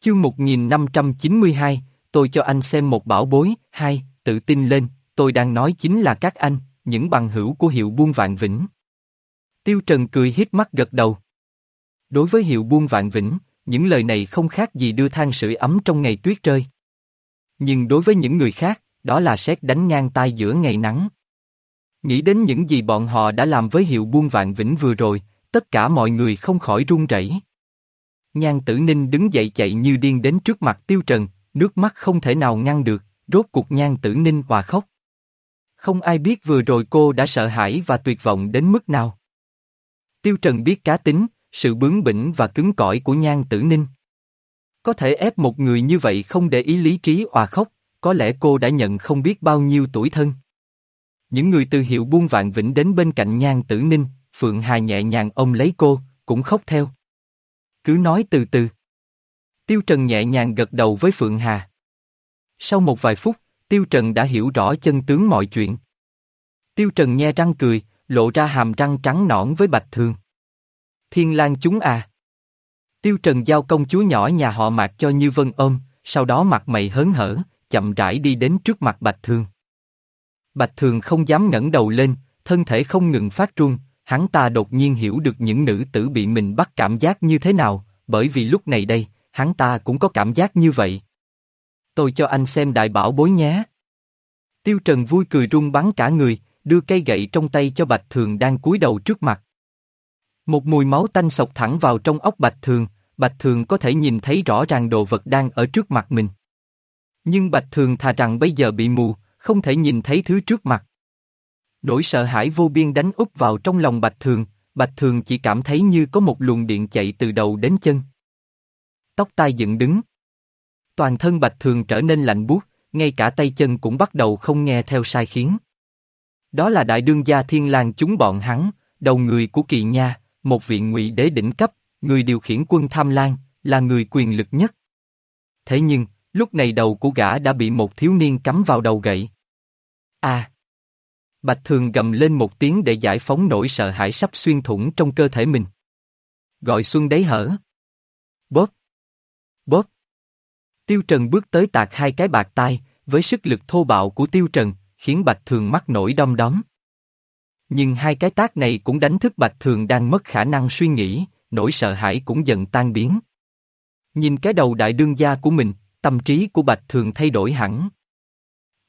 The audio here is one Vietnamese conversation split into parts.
Chương 1592, tôi cho anh xem một bảo bối, hai, tự tin lên, tôi đang nói chính là các anh, những bằng hữu của hiệu buôn vạn vĩnh. Tiêu Trần cười hiếp mắt gật đầu. Đối với hiệu buôn vạn vĩnh, những lời này không khác gì đưa than sưởi ấm trong ngày tuyết rơi. Nhưng đối với những người khác, đó là xét đánh ngang tai giữa ngày nắng. Nghĩ đến những gì bọn họ đã làm với hiệu buôn vạn vĩnh vừa rồi, tất cả mọi người không khỏi run rẩy. Nhan tử ninh đứng dậy chạy như điên đến trước mặt tiêu trần, nước mắt không thể nào ngăn được, rốt cuộc nhan tử ninh hòa khóc. Không ai biết vừa rồi cô đã sợ hãi và tuyệt vọng đến mức nào. Tiêu trần biết cá tính, sự bướng bỉnh và cứng cỏi của nhan tử ninh. Có thể ép một người như vậy không để ý lý trí hòa khóc, có lẽ cô đã nhận không biết bao nhiêu tuổi thân. Những người từ hiệu buôn vạn vĩnh đến bên cạnh nhan tử ninh, Phượng Hà nhẹ nhàng ôm lấy cô, cũng khóc theo. Cứ nói từ từ. Tiêu Trần nhẹ nhàng gật đầu với Phượng Hà. Sau một vài phút, Tiêu Trần đã hiểu rõ chân tướng mọi chuyện. Tiêu Trần nhe răng cười, lộ ra hàm răng trắng nõn với Bạch Thường. Thiên lang chúng à. Tiêu Trần giao công chúa nhỏ nhà họ Mạc cho Như Vân ôm, sau đó mặt mày hớn hở, chậm rãi đi đến trước mặt Bạch Thường. Bạch Thường không dám ngẩng đầu lên, thân thể không ngừng phát run, hắn ta đột nhiên hiểu được những nữ tử bị mình bắt cảm giác như thế nào, bởi vì lúc này đây, hắn ta cũng có cảm giác như vậy. Tôi cho anh xem đại bảo bối nhé. Tiêu Trần vui cười run bắn cả người, đưa cây gậy trong tay cho Bạch Thường đang cúi đầu trước mặt. Một mùi máu tanh sộc thẳng vào trong ốc Bạch Thường, Bạch Thường có thể nhìn thấy rõ ràng đồ vật đang ở trước mặt mình. Nhưng Bạch Thường thà rằng bây giờ bị mù, không thể nhìn thấy thứ trước mặt. Nỗi sợ hãi vô biên đánh úp vào trong lòng Bạch Thường, Bạch Thường chỉ cảm thấy như có một luồng điện chạy từ đầu đến chân. Tóc tai dựng đứng. Toàn thân Bạch Thường trở nên lạnh buốt, ngay cả tay chân cũng bắt đầu không nghe theo sai khiến. Đó là đại đương gia thiên lang chúng bọn hắn, đầu người của kỳ nha, một viện ngụy đế đỉnh cấp, người điều khiển quân tham lang, là người quyền lực nhất. Thế nhưng, lúc này đầu của gã đã bị một thiếu niên cắm vào đầu gậy. À! Bạch Thường gầm lên một tiếng để giải phóng nỗi sợ hãi sắp xuyên thủng trong cơ thể mình. Gọi xuân đấy hở. Bóp. Bóp. Tiêu Trần bước tới tạc hai cái bạc tai, với sức lực thô bạo của Tiêu Trần, khiến Bạch Thường mắc nổi đom đóm. Nhưng hai cái tác này cũng đánh thức Bạch Thường đang mất khả năng suy nghĩ, nỗi sợ hãi cũng dần tan biến. Nhìn cái đầu đại đương gia của mình, tâm trí của Bạch Thường thay đổi hẳn.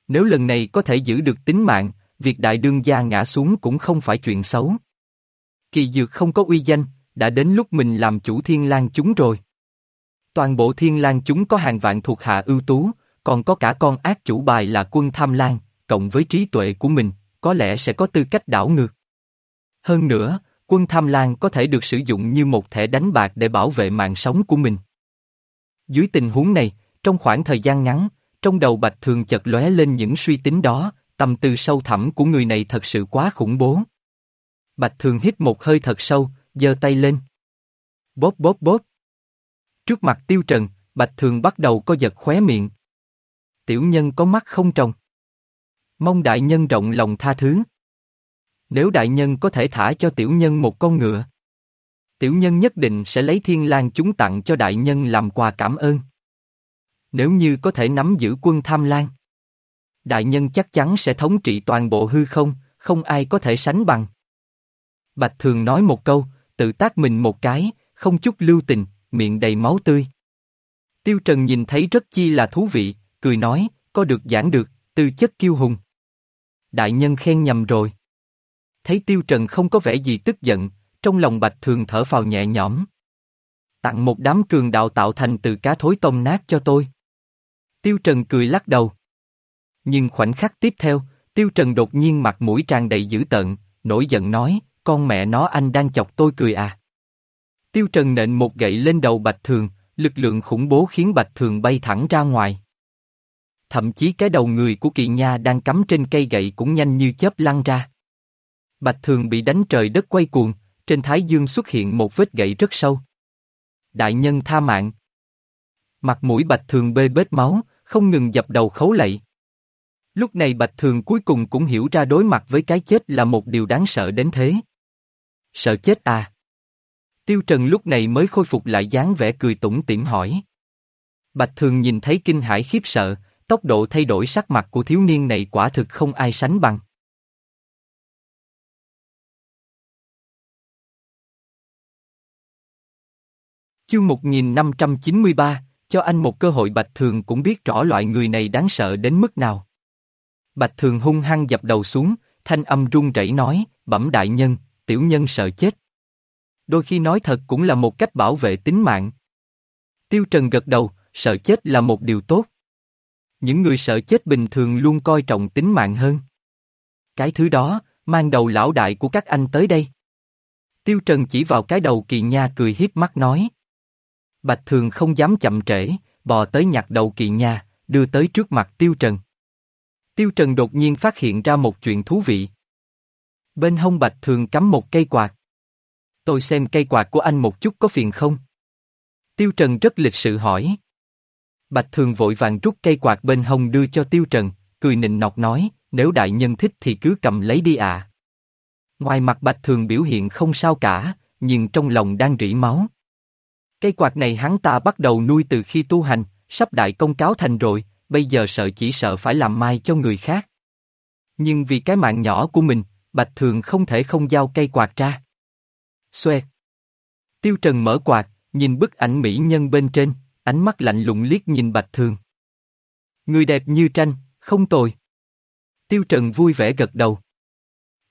Nếu lần này có thể giữ được tính mạng, việc đại đương gia ngã xuống cũng không phải chuyện xấu. Kỳ dược không có uy danh, đã đến lúc mình làm chủ thiên lang chúng rồi. Toàn bộ thiên lang chúng có hàng vạn thuộc hạ ưu tú, còn có cả con ác chủ bài là quân tham lang, cộng với trí tuệ của mình, có lẽ sẽ có tư cách đảo ngược. Hơn nữa, quân tham lang có thể được sử dụng như một thẻ đánh bạc để bảo vệ mạng sống của mình. Dưới tình huống này, trong khoảng thời gian ngắn, trong đầu Bạch Thường chợt lóe lên những suy tính đó, tâm tư sâu thẳm của người này thật sự quá khủng bố. Bạch Thường hít một hơi thật sâu, giơ tay lên. Bóp bóp bóp. Trước mặt Tiêu Trần, Bạch Thường bắt đầu co giật khóe miệng. Tiểu nhân có mắt không trồng. Mong đại nhân rộng lòng tha thứ. Nếu đại nhân có thể thả cho tiểu nhân một con ngựa. Tiểu nhân nhất định sẽ lấy thiên lang chúng tặng cho đại nhân làm quà cảm ơn. Nếu như có thể nắm giữ quân tham lang. Đại nhân chắc chắn sẽ thống trị toàn bộ hư không, không ai có thể sánh bằng. Bạch Thường nói một câu, tự tác mình một cái, không chút lưu tình, miệng đầy máu tươi. Tiêu Trần nhìn thấy rất chi là thú vị, cười nói, có được giảng được, tư chất kiêu hùng. Đại nhân khen nhầm rồi. Thấy Tiêu Trần không có vẻ gì tức giận, trong lòng Bạch Thường thở phào nhẹ nhõm. Tặng một đám cường đạo tạo thành từ cá thối tông nát cho tôi. Tiêu Trần cười lắc đầu. Nhưng khoảnh khắc tiếp theo, Tiêu Trần đột nhiên mặt mũi tràn đầy dữ tợn, nổi giận nói, con mẹ nó anh đang chọc tôi cười à. Tiêu Trần nện một gậy lên đầu Bạch Thường, lực lượng khủng bố khiến Bạch Thường bay thẳng ra ngoài. Thậm chí cái đầu người của kỳ nha đang cắm trên cây gậy cũng nhanh như chớp lăn ra. Bạch Thường bị đánh trời đất quay cuồng, trên thái dương xuất hiện một vết gậy rất sâu. Đại nhân tha mạng. Mặt mũi Bạch Thường bê bết máu, không ngừng dập đầu khấu lạy. Lúc này Bạch Thường cuối cùng cũng hiểu ra đối mặt với cái chết là một điều đáng sợ đến thế. Sợ chết à? Tiêu Trần lúc này mới khôi phục lại dáng vẻ cười tủm tỉm hỏi. Bạch Thường nhìn thấy kinh hãi khiếp sợ, tốc độ thay đổi sắc mặt của thiếu niên này quả thực không ai sánh bằng. Chương 1593, cho anh một cơ hội Bạch Thường cũng biết rõ loại người này đáng sợ đến mức nào. Bạch Thường hung hăng dập đầu xuống, thanh âm run rẩy nói, bẩm đại nhân, tiểu nhân sợ chết. Đôi khi nói thật cũng là một cách bảo vệ tính mạng. Tiêu Trần gật đầu, sợ chết là một điều tốt. Những người sợ chết bình thường luôn coi trọng tính mạng hơn. Cái thứ đó, mang đầu lão đại của các anh tới đây. Tiêu Trần chỉ vào cái đầu kỳ nha cười hiếp mắt nói. Bạch Thường không dám chậm trễ, bò tới nhặt đầu kỳ nha, đưa tới trước mặt Tiêu Trần. Tiêu Trần đột nhiên phát hiện ra một chuyện thú vị. Bên hông Bạch Thường cắm một cây quạt. Tôi xem cây quạt của anh một chút có phiền không? Tiêu Trần rất lịch sự hỏi. Bạch Thường vội vàng rút cây quạt bên hông đưa cho Tiêu Trần, cười nịnh nọt nói, nếu đại nhân thích thì cứ cầm lấy đi à. Ngoài mặt Bạch Thường biểu hiện không sao cả, nhưng trong lòng đang rỉ máu. Cây quạt này hắn ta bắt đầu nuôi từ khi tu hành, sắp đại công cáo thành rồi, bây giờ sợ chỉ sợ phải làm mai cho người khác. Nhưng vì cái mạng nhỏ của mình, Bạch Thường không thể không giao cây quạt ra. Xoẹt. Tiêu Trần mở quạt, nhìn bức ảnh mỹ nhân bên trên, ánh mắt lạnh lùng liếc nhìn Bạch Thường. Người đẹp như tranh, không tồi. Tiêu Trần vui vẻ gật đầu.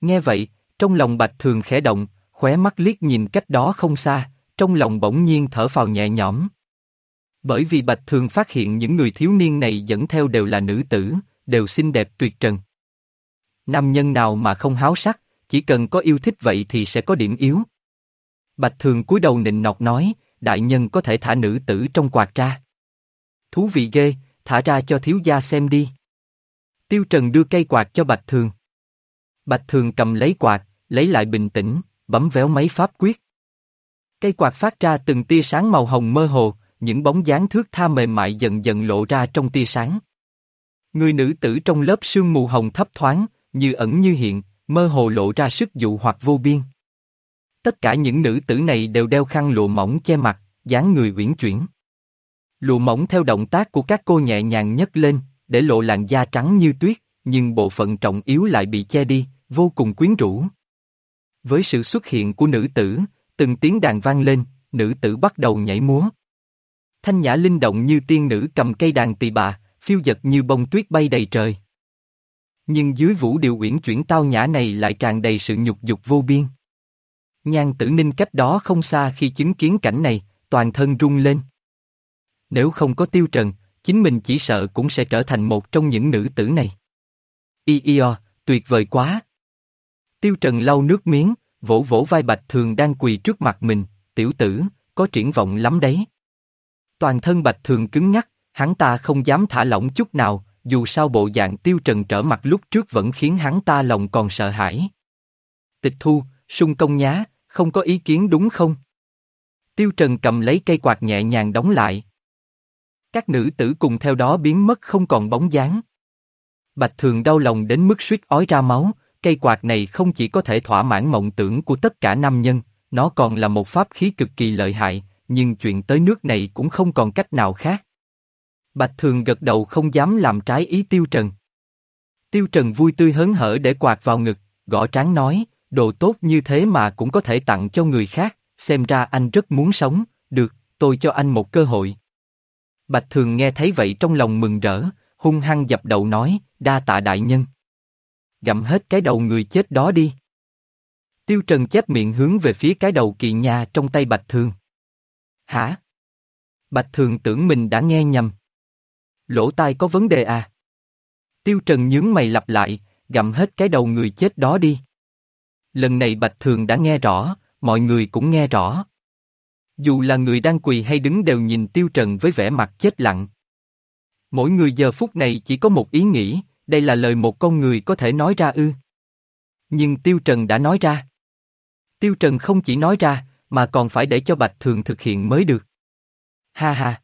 Nghe vậy, trong lòng Bạch Thường khẽ động, khóe mắt liếc nhìn cách đó không xa, trong lòng bỗng nhiên thở phào nhẹ nhõm. Bởi vì Bạch Thường phát hiện những người thiếu niên này dẫn theo đều là nữ tử, đều xinh đẹp tuyệt trần. Nam nhân nào mà không háo sắc, chỉ cần có yêu thích vậy thì sẽ có điểm yếu. Bạch Thường cúi đầu nịnh nọt nói, đại nhân có thể thả nữ tử trong quạt ra. Thú vị ghê, thả ra cho thiếu gia xem đi. Tiêu Trần đưa cây quạt cho Bạch Thường. Bạch Thường cầm lấy quạt, lấy lại bình tĩnh, bấm véo máy pháp quyết. Cây quạt phát ra từng tia sáng màu hồng mơ hồ, những bóng dáng thước tha mềm mại dần dần lộ ra trong tia sáng. Người nữ tử trong lớp sương mù hồng thấp thoáng, như ẩn như hiện, mơ hồ lộ ra sức dụ hoặc vô biên. Tất cả những nữ tử này đều đeo khăn lụa mỏng che mặt, dáng người uyển chuyển. Lụa mỏng theo động tác của các cô nhẹ nhàng nhấc lên, để lộ làn da trắng như tuyết, nhưng bộ phận trọng yếu lại bị che đi, vô cùng quyến rũ. Với sự xuất hiện của nữ tử, từng tiếng đàn vang lên, nữ tử bắt đầu nhảy múa. Thanh nhã linh động như tiên nữ cầm cây đàn tỳ bà, phiêu dật như bông tuyết bay đầy trời. Nhưng dưới vũ điệu uyển chuyển tao nhã này lại tràn đầy sự nhục dục vô biên. Nhan tử ninh cách đó không xa khi chứng kiến cảnh này, toàn thân rung lên. Nếu không có tiêu trần, chính mình chỉ sợ cũng sẽ trở thành một trong những nữ tử này. Y y tuyệt vời quá. Tiêu trần lau nước miếng, vỗ vỗ vai bạch thường đang quỳ trước mặt mình, tiểu tử, có triển vọng lắm đấy. Toàn thân bạch thường cứng nhắc, hắn ta không dám thả lỏng chút nào, dù sao bộ dạng tiêu trần trở mặt lúc trước vẫn khiến hắn ta lòng còn sợ hãi. Tịch thu, sung công nhá, không có ý kiến đúng không? Tiêu trần cầm lấy cây quạt nhẹ nhàng đóng lại. Các nữ tử cùng theo đó biến mất không còn bóng dáng. Bạch thường đau lòng đến mức suýt ói ra máu, cây quạt này không chỉ có thể thỏa mãn mộng tưởng của tất cả nam nhân, nó còn là một pháp khí cực kỳ lợi hại, nhưng chuyện tới nước này cũng không còn cách nào khác. Bạch Thường gật đầu không dám làm trái ý Tiêu Trần. Tiêu Trần vui tươi hớn hở để quạt vào ngực, gõ trán nói, đồ tốt như thế mà cũng có thể tặng cho người khác, xem ra anh rất muốn sống, được, tôi cho anh một cơ hội. Bạch Thường nghe thấy vậy trong lòng mừng rỡ, hung hăng dập đầu nói, đa tạ đại nhân. Gặm hết cái đầu người chết đó đi. Tiêu Trần chép miệng hướng về phía cái đầu kỳ nha trong tay Bạch Thường. Hả? Bạch Thường tưởng mình đã nghe nhầm. Lỗ tai có vấn đề à? Tiêu Trần nhướng mày lặp lại, gặm hết cái đầu người chết đó đi. Lần này Bạch Thường đã nghe rõ, mọi người cũng nghe rõ. Dù là người đang quỳ hay đứng đều nhìn Tiêu Trần với vẻ mặt chết lặng. Mỗi người giờ phút này chỉ có một ý nghĩ, đây là lời một con người có thể nói ra ư. Nhưng Tiêu Trần đã nói ra. Tiêu Trần không chỉ nói ra, mà còn phải để cho Bạch Thường thực hiện mới được. Ha ha!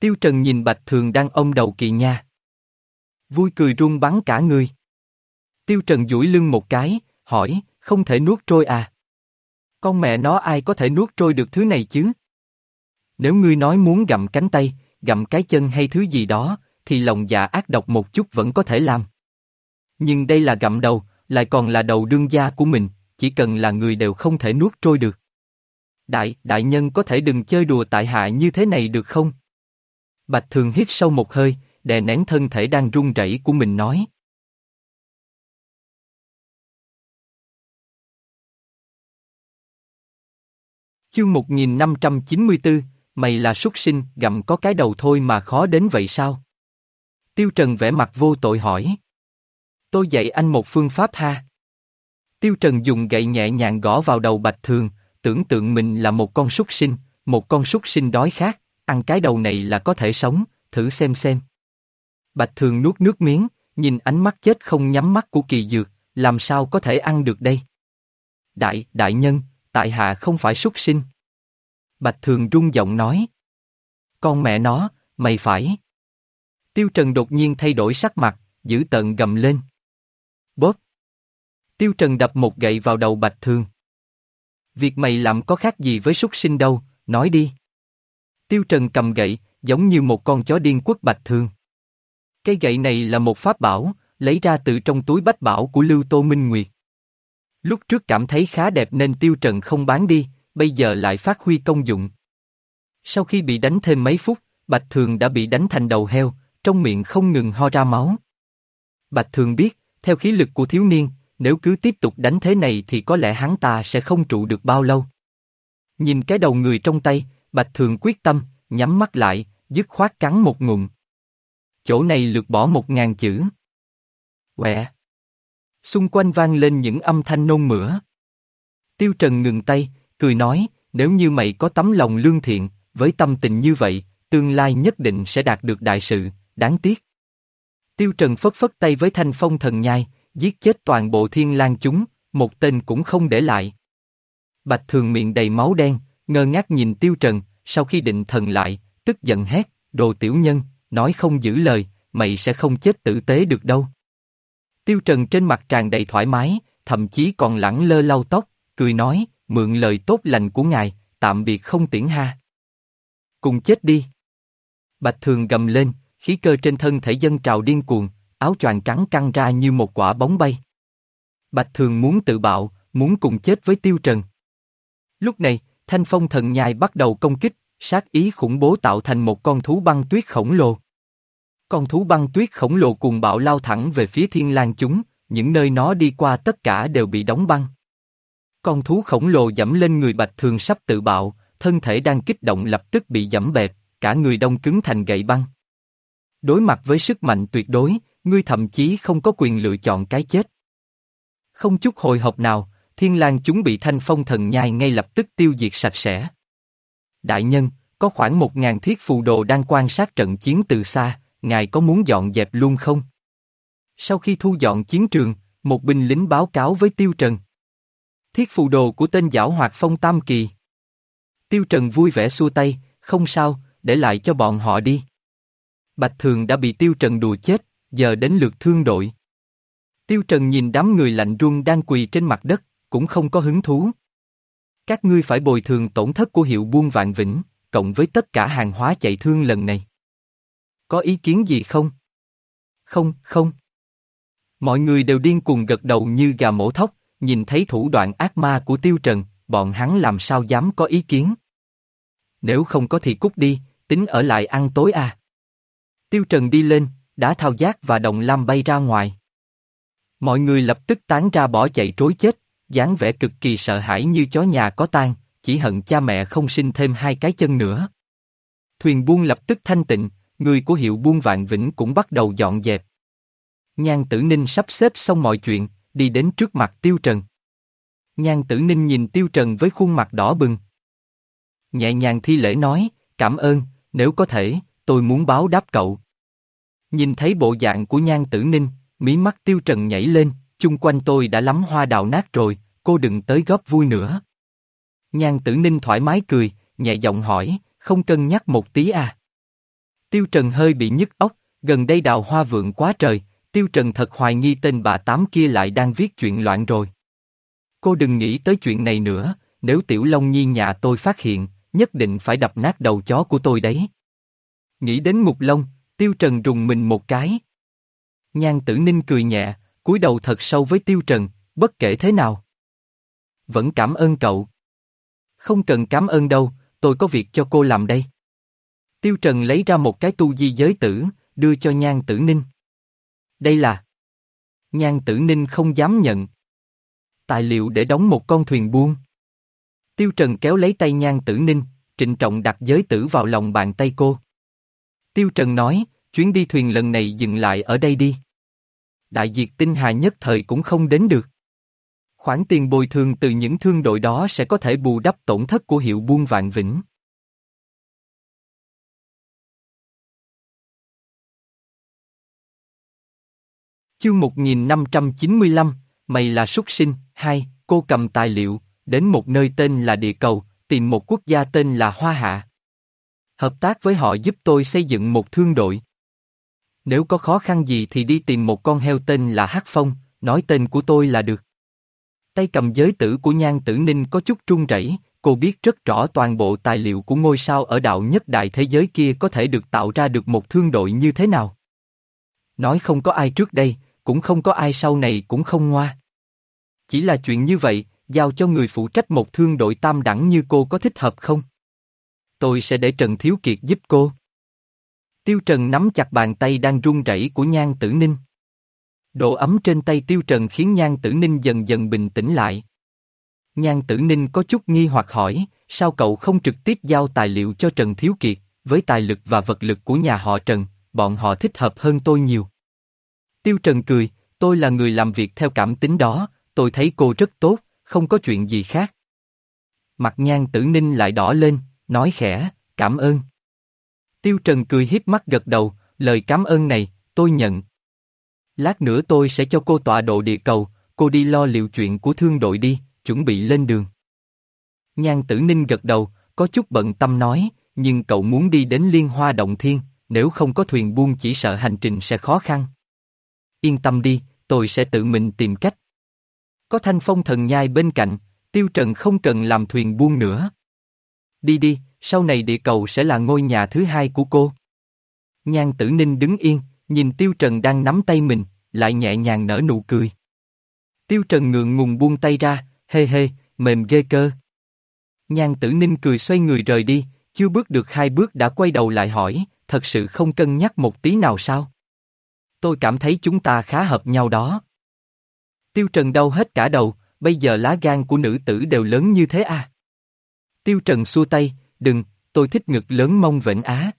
Tiêu Trần nhìn Bạch Thường đang ôm đầu kỳ nha. Vui cười run bắn cả người. Tiêu Trần duỗi lưng một cái, hỏi, không thể nuốt trôi à? Con mẹ nó ai có thể nuốt trôi được thứ này chứ? Nếu ngươi nói muốn gặm cánh tay, gặm cái chân hay thứ gì đó, thì lòng dạ ác độc một chút vẫn có thể làm. Nhưng đây là gặm đầu, lại còn là đầu đương gia của mình, chỉ cần là người đều không thể nuốt trôi được. Đại, đại nhân có thể đừng chơi đùa tại hạ như thế này được không? Bạch Thường hít sâu một hơi, đè nén thân thể đang run rẩy của mình nói. Chương 1594, mày là súc sinh, gặm có cái đầu thôi mà khó đến vậy sao? Tiêu Trần vẽ mặt vô tội hỏi. Tôi dạy anh một phương pháp ha. Tiêu Trần dùng gậy nhẹ nhàng gõ vào đầu Bạch Thường, tưởng tượng mình là một con súc sinh, một con súc sinh đói khát, ăn cái đầu này là có thể sống, thử xem xem. Bạch Thường nuốt nước miếng, nhìn ánh mắt chết không nhắm mắt của kỳ dược, làm sao có thể ăn được đây? Đại, đại nhân, tại hạ không phải súc sinh. Bạch Thường rung giọng nói. Con mẹ nó, mày phải. Tiêu Trần đột nhiên thay đổi sắc mặt, giữ tận gầm lên. Bóp. Tiêu Trần đập một gậy vào đầu Bạch Thường. Việc mày làm có khác gì với súc sinh đâu, nói đi. Tiêu Trần cầm gậy, giống như một con chó điên quất Bạch Thường. Cây gậy này là một pháp bảo, lấy ra từ trong túi bách bảo của Lưu Tô Minh Nguyệt. Lúc trước cảm thấy khá đẹp nên Tiêu Trần không bán đi, bây giờ lại phát huy công dụng. Sau khi bị đánh thêm mấy phút, Bạch Thường đã bị đánh thành đầu heo, trong miệng không ngừng ho ra máu. Bạch Thường biết, theo khí lực của thiếu niên, nếu cứ tiếp tục đánh thế này thì có lẽ hắn ta sẽ không trụ được bao lâu. Nhìn cái đầu người trong tay, Bạch Thường quyết tâm, nhắm mắt lại, dứt khoát cắn một ngụm. Chỗ này lược bỏ một ngàn chữ. Quẹ. Xung quanh vang lên những âm thanh nôn mửa. Tiêu Trần ngừng tay, cười nói, nếu như mày có tấm lòng lương thiện, với tâm tình như vậy, tương lai nhất định sẽ đạt được đại sự, đáng tiếc. Tiêu Trần phất phất tay với thanh phong thần nhai, giết chết toàn bộ thiên lang chúng, một tên cũng không để lại. Bạch thường miệng đầy máu đen, ngơ ngác nhìn Tiêu Trần, sau khi định thần lại, tức giận hét, đồ tiểu nhân, nói không giữ lời, mày sẽ không chết tử tế được đâu. Tiêu Trần trên mặt tràn đầy thoải mái, thậm chí còn lẳng lơ lau tóc, cười nói, mượn lời tốt lành của ngài, tạm biệt không tiễn ha. Cùng chết đi. Bạch Thường gầm lên, khí cơ trên thân thể dân trào điên cuồng, áo choàng trắng căng ra như một quả bóng bay. Bạch Thường muốn tự bạo, muốn cùng chết với Tiêu Trần. Lúc này, thanh phong thần nhai bắt đầu công kích, sát ý khủng bố tạo thành một con thú băng tuyết khổng lồ. Con thú băng tuyết khổng lồ cùng bạo lao thẳng về phía thiên lang chúng, những nơi nó đi qua tất cả đều bị đóng băng. Con thú khổng lồ dẫm lên người bạch thường sắp tự bạo, thân thể đang kích động lập tức bị dẫm bẹp, cả người đông cứng thành gậy băng. Đối mặt với sức mạnh tuyệt đối, ngươi thậm chí không có quyền lựa chọn cái chết. Không chút hồi hộp nào, thiên lang chúng bị thanh phong thần nhai ngay lập tức tiêu diệt sạch sẽ. Đại nhân, có khoảng một ngàn thiết phù đồ đang quan sát trận chiến từ xa, ngài có muốn dọn dẹp luôn không? Sau khi thu dọn chiến trường, một binh lính báo cáo với Tiêu Trần. Thiết phù đồ của tên giảo hoạt phong tam kỳ. Tiêu Trần vui vẻ xua tay, không sao, để lại cho bọn họ đi. Bạch Thường đã bị Tiêu Trần đùa chết, giờ đến lượt thương đội. Tiêu Trần nhìn đám người lạnh run đang quỳ trên mặt đất, cũng không có hứng thú. Các ngươi phải bồi thường tổn thất của hiệu buôn vạn vĩnh, cộng với tất cả hàng hóa chạy thương lần này. Có ý kiến gì không? Không, không. Mọi người đều điên cuồng gật đầu như gà mổ thóc, nhìn thấy thủ đoạn ác ma của Tiêu Trần, bọn hắn làm sao dám có ý kiến. Nếu không có thì cút đi, tính ở lại ăn tối à. Tiêu Trần đi lên, đã thao giác và đồng lam bay ra ngoài. Mọi người lập tức tán ra bỏ chạy trối chết, dáng vẻ cực kỳ sợ hãi như chó nhà có tan, chỉ hận cha mẹ không sinh thêm hai cái chân nữa. Thuyền buôn lập tức thanh tịnh, người của hiệu buôn vạn vĩnh cũng bắt đầu dọn dẹp. Nhan tử ninh sắp xếp xong mọi chuyện, đi đến trước mặt tiêu trần. Nhan tử ninh nhìn tiêu trần với khuôn mặt đỏ bừng. Nhẹ nhàng thi lễ nói, cảm ơn, nếu có thể, tôi muốn báo đáp cậu. Nhìn thấy bộ dạng của nhan tử ninh, mí mắt tiêu trần nhảy lên, chung quanh tôi đã lắm hoa đào nát rồi, cô đừng tới góp vui nữa. Nhan tử ninh thoải mái cười, nhẹ giọng hỏi, không cân nhắc một tí à. Tiêu Trần hơi bị nhức óc, gần đây đào hoa vượng quá trời, Tiêu Trần thật hoài nghi tên bà tám kia lại đang viết chuyện loạn rồi. Cô đừng nghĩ tới chuyện này nữa, nếu Tiểu Long Nhi nhà tôi phát hiện, nhất định phải đập nát đầu chó của tôi đấy. Nghĩ đến Mục Long, Tiêu Trần rùng mình một cái. Nhan tử ninh cười nhẹ, cúi đầu thật sâu với Tiêu Trần, bất kể thế nào. Vẫn cảm ơn cậu. Không cần cảm ơn đâu, tôi có việc cho cô làm đây. Tiêu Trần lấy ra một cái tu di giới tử, đưa cho Nhan Tử Ninh. Đây là... Nhan Tử Ninh không dám nhận. Tài liệu để đóng một con thuyền buôn. Tiêu Trần kéo lấy tay Nhan Tử Ninh, trịnh trọng đặt giới tử vào lòng bàn tay cô. Tiêu Trần nói, chuyến đi thuyền lần này dừng lại ở đây đi. Đại diệt tinh hà nhất thời cũng không đến được. Khoản tiền bồi thường từ những thương đội đó sẽ có thể bù đắp tổn thất của hiệu buôn vạn vĩnh. Chương 1595, mày là súc sinh, hai, cô cầm tài liệu, đến một nơi tên là địa cầu, tìm một quốc gia tên là Hoa Hạ. Hợp tác với họ giúp tôi xây dựng một thương đội. Nếu có khó khăn gì thì đi tìm một con heo tên là Hắc Phong, nói tên của tôi là được. Tay cầm giới tử của Nhan Tử Ninh có chút trung rẩy, cô biết rất rõ toàn bộ tài liệu của ngôi sao ở đạo nhất đại thế giới kia có thể được tạo ra được một thương đội như thế nào. Nói không có ai trước đây, cũng không có ai sau này cũng không ngoa. Chỉ là chuyện như vậy, giao cho người phụ trách một thương đội tam đẳng như cô có thích hợp không? Tôi sẽ để Trần Thiếu Kiệt giúp cô. Tiêu Trần nắm chặt bàn tay đang run rẩy của Nhan Tử Ninh. Độ ấm trên tay Tiêu Trần khiến Nhan Tử Ninh dần dần bình tĩnh lại. Nhan Tử Ninh có chút nghi hoặc hỏi, sao cậu không trực tiếp giao tài liệu cho Trần Thiếu Kiệt, với tài lực và vật lực của nhà họ Trần, bọn họ thích hợp hơn tôi nhiều. Tiêu Trần cười, tôi là người làm việc theo cảm tính đó, tôi thấy cô rất tốt, không có chuyện gì khác. Mặt nhan tử ninh lại đỏ lên, nói khẽ, cảm ơn. Tiêu Trần cười hiếp mắt gật đầu, lời cảm ơn này, tôi nhận. Lát nữa tôi sẽ cho cô tọa độ địa cầu, cô đi lo liệu chuyện của thương đội đi, chuẩn bị lên đường. Nhan tử ninh gật đầu, có chút bận tâm nói, nhưng cậu muốn đi đến liên hoa động thiên, nếu không có thuyền buông chỉ sợ hành trình sẽ khó khăn. Yên tâm đi, tôi sẽ tự mình tìm cách. Có thanh phong thần nhai bên cạnh, tiêu trần không cần làm thuyền buông nữa. Đi đi, sau này địa cầu sẽ là ngôi nhà thứ hai của cô. Nhan tử ninh đứng yên, nhìn tiêu trần đang nắm tay mình, lại nhẹ nhàng nở nụ cười. Tiêu trần ngượng ngùng buông tay ra, hê hê, mềm ghê cơ. Nhan tử ninh cười xoay người rời đi, chưa bước được hai bước đã quay đầu lại hỏi, thật sự không cân nhắc một tí nào sao? Tôi cảm thấy chúng ta khá hợp nhau đó. Tiêu Trần đau hết cả đầu, bây giờ lá gan của nữ tử đều lớn như thế à? Tiêu Trần xua tay, đừng, tôi thích ngực lớn mông vệnh á.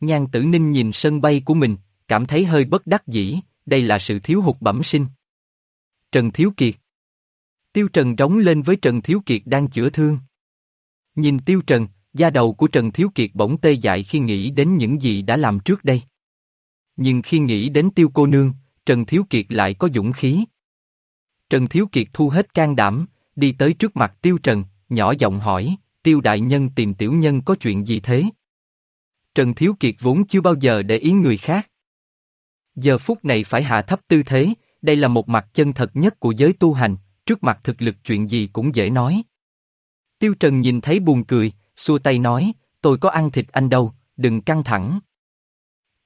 Nhan tử ninh nhìn sân bay của mình, cảm thấy hơi bất đắc dĩ, đây là sự thiếu hụt bẩm sinh. Trần Thiếu Kiệt Tiêu Trần rống lên với Trần Thiếu Kiệt đang chữa thương. Nhìn Tiêu Trần, da đầu của Trần Thiếu Kiệt bỗng tê dại khi nghĩ đến những gì đã làm trước đây. Nhưng khi nghĩ đến Tiêu cô nương, Trần Thiếu Kiệt lại có dũng khí. Trần Thiếu Kiệt thu hết can đảm, đi tới trước mặt Tiêu Trần, nhỏ giọng hỏi, Tiêu Đại Nhân tìm Tiểu Nhân có chuyện gì thế? Trần Thiếu Kiệt vốn chưa bao giờ để ý người khác. Giờ phút này phải hạ thấp tư thế, đây là một mặt chân thật nhất của giới tu hành, trước mặt thực lực chuyện gì cũng dễ nói. Tiêu Trần nhìn thấy buồn cười, xua tay nói, tôi có ăn thịt anh đâu, đừng căng thẳng.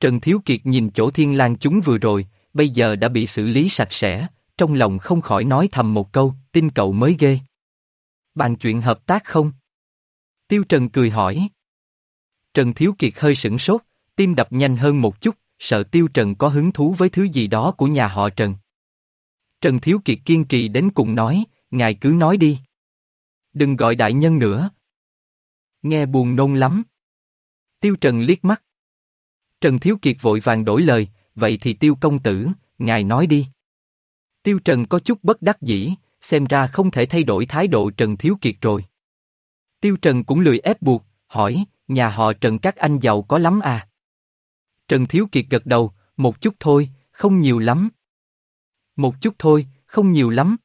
Trần Thiếu Kiệt nhìn chỗ thiên lang chúng vừa rồi, bây giờ đã bị xử lý sạch sẽ, trong lòng không khỏi nói thầm một câu, tin cậu mới ghê. Bàn chuyện hợp tác không? Tiêu Trần cười hỏi. Trần Thiếu Kiệt hơi sửng sốt, tim đập nhanh hơn một chút, sợ Tiêu Trần có hứng thú với thứ gì đó của nhà họ Trần. Trần Thiếu Kiệt kiên trì đến cùng nói, ngài cứ nói đi. Đừng gọi đại nhân nữa. Nghe buồn nôn lắm. Tiêu Trần liếc mắt. Trần Thiếu Kiệt vội vàng đổi lời, vậy thì Tiêu công tử, ngài nói đi. Tiêu Trần có chút bất đắc dĩ, xem ra không thể thay đổi thái độ Trần Thiếu Kiệt rồi. Tiêu Trần cũng lười ép buộc, hỏi, nhà họ Trần các anh giàu có lắm à? Trần Thiếu Kiệt gật đầu, một chút thôi, không nhiều lắm. Một chút thôi, không nhiều lắm.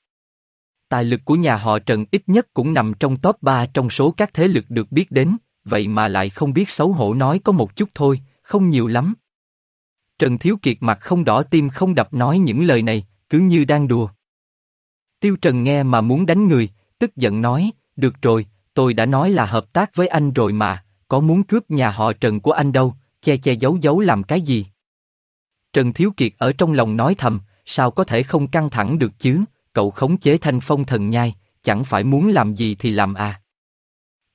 Tài lực của nhà họ Trần ít nhất cũng nằm trong top 3 trong số các thế lực được biết đến, vậy mà lại không biết xấu hổ nói có một chút thôi, không nhiều lắm. Trần Thiếu Kiệt mặt không đỏ tim không đập nói những lời này, cứ như đang đùa. Tiêu Trần nghe mà muốn đánh người, tức giận nói, được rồi, tôi đã nói là hợp tác với anh rồi mà, có muốn cướp nhà họ Trần của anh đâu, che che giấu giấu làm cái gì? Trần Thiếu Kiệt ở trong lòng nói thầm, sao có thể không căng thẳng được chứ, cậu khống chế thanh phong thần nhai, chẳng phải muốn làm gì thì làm à.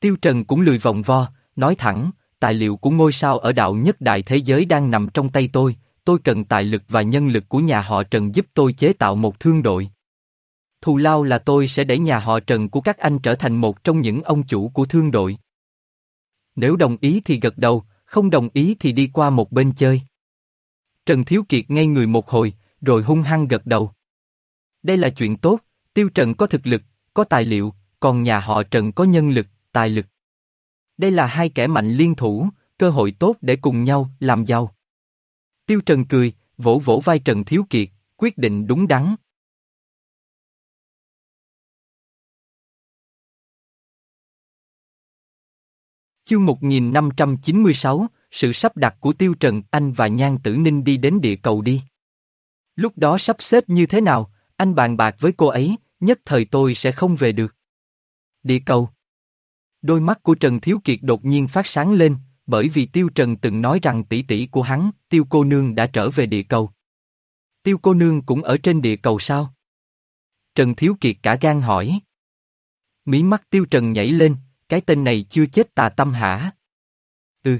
Tiêu Trần cũng lười vòng vo, nói thẳng, tài liệu của ngôi sao ở đạo nhất đại thế giới đang nằm trong tay tôi, tôi cần tài lực và nhân lực của nhà họ Trần giúp tôi chế tạo một thương đội. Thù lao là tôi sẽ để nhà họ Trần của các anh trở thành một trong những ông chủ của thương đội. Nếu đồng ý thì gật đầu, không đồng ý thì đi qua một bên chơi. Trần Thiếu Kiệt ngay người một hồi, rồi hung hăng gật đầu. Đây là chuyện tốt, Tiêu Trần có thực lực, có tài liệu, còn nhà họ Trần có nhân lực, tài lực. Đây là hai kẻ mạnh liên thủ, cơ hội tốt để cùng nhau làm giàu. Tiêu Trần cười, vỗ vỗ vai Trần Thiếu Kiệt, quyết định đúng đắn. Chương 1596, sự sắp đặt của Tiêu Trần, anh và Nhan Tử Ninh đi đến địa cầu đi. Lúc đó sắp xếp như thế nào, anh bàn bạc với cô ấy, nhất thời tôi sẽ không về được. Địa cầu. Đôi mắt của Trần Thiếu Kiệt đột nhiên phát sáng lên, bởi vì Tiêu Trần từng nói rằng tỷ tỷ của hắn, Tiêu cô nương đã trở về địa cầu. Tiêu cô nương cũng ở trên địa cầu sao? Trần Thiếu Kiệt cả gan hỏi. Mí mắt Tiêu Trần nhảy lên, cái tên này chưa chết tà tâm hả? Ừ.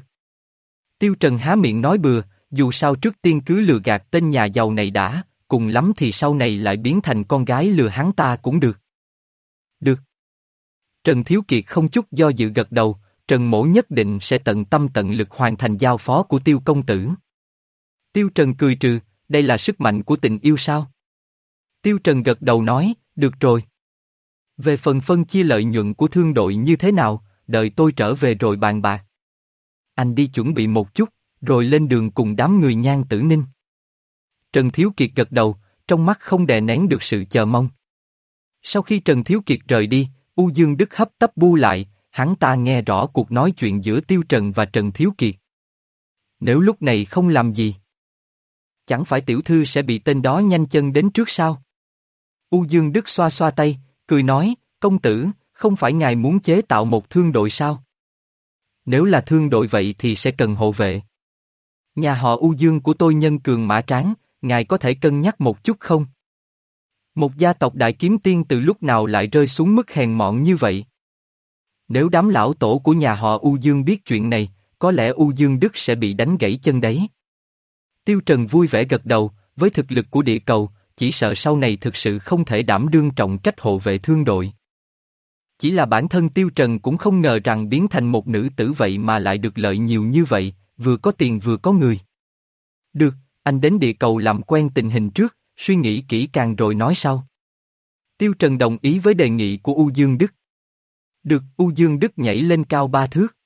Tiêu Trần há miệng nói bừa, dù sao trước tiên cứ lừa gạt tên nhà giàu này đã, cùng lắm thì sau này lại biến thành con gái lừa hắn ta cũng được. Được. Trần Thiếu Kiệt không chút do dự gật đầu, Trần Mổ nhất định sẽ tận tâm tận lực hoàn thành giao phó của Tiêu Công Tử. Tiêu Trần cười trừ, đây là sức mạnh của tình yêu sao? Tiêu Trần gật đầu nói, được rồi. Về phần phân chia lợi nhuận của thương đội như thế nào, đợi tôi trở về rồi bàn bạc. Anh đi chuẩn bị một chút, rồi lên đường cùng đám người nhan tử ninh. Trần Thiếu Kiệt gật đầu, trong mắt không đè nén được sự chờ mong. Sau khi Trần Thiếu Kiệt rời đi, U Dương Đức hấp tấp bu lại, hắn ta nghe rõ cuộc nói chuyện giữa Tiêu Trần và Trần Thiếu Kiệt. Nếu lúc này không làm gì, chẳng phải tiểu thư sẽ bị tên đó nhanh chân đến trước sao? U Dương Đức xoa xoa tay, cười nói, công tử, không phải ngài muốn chế tạo một thương đội sao? Nếu là thương đội vậy thì sẽ cần hộ vệ. Nhà họ U Dương của tôi nhân cường mã tráng, ngài có thể cân nhắc một chút không? Một gia tộc đại kiếm tiên từ lúc nào lại rơi xuống mức hèn mọn như vậy? Nếu đám lão tổ của nhà họ U Dương biết chuyện này, có lẽ U Dương Đức sẽ bị đánh gãy chân đấy. Tiêu Trần vui vẻ gật đầu, với thực lực của địa cầu, chỉ sợ sau này thực sự không thể đảm đương trọng trách hộ vệ thương đội. Chỉ là bản thân Tiêu Trần cũng không ngờ rằng biến thành một nữ tử vậy mà lại được lợi nhiều như vậy, vừa có tiền vừa có người. Được, anh đến địa cầu làm quen tình hình trước, suy nghĩ kỹ càng rồi nói sau. Tiêu Trần đồng ý với đề nghị của U Dương Đức. Được, U Dương Đức nhảy lên cao ba thước.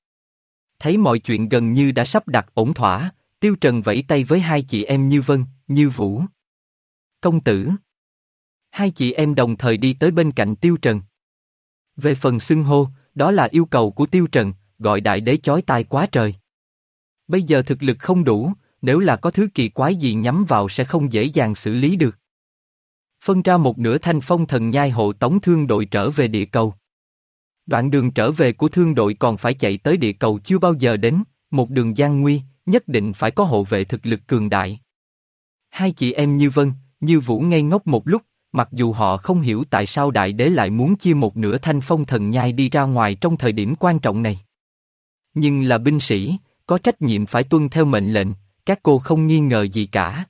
Thấy mọi chuyện gần như đã sắp đặt ổn thỏa, Tiêu Trần vẫy tay với hai chị em Như Vân, Như Vũ. Công tử. Hai chị em đồng thời đi tới bên cạnh Tiêu Trần. Về phần xưng hô, đó là yêu cầu của Tiêu Trần, gọi đại đế chói tai quá trời. Bây giờ thực lực không đủ, nếu là có thứ kỳ quái gì nhắm vào sẽ không dễ dàng xử lý được. Phân ra một nửa thanh phong thần nhai hộ tống thương đội trở về địa cầu. Đoạn đường trở về của thương đội còn phải chạy tới địa cầu chưa bao giờ đến, một đường gian nguy, nhất định phải có hộ vệ thực lực cường đại. Hai chị em như Vân, như Vũ ngây ngốc một lúc, mặc dù họ không hiểu tại sao đại đế lại muốn chia một nửa thanh phong thần nhai đi ra ngoài trong thời điểm quan trọng này. Nhưng là binh sĩ, có trách nhiệm phải tuân theo mệnh lệnh, các cô không nghi ngờ gì cả.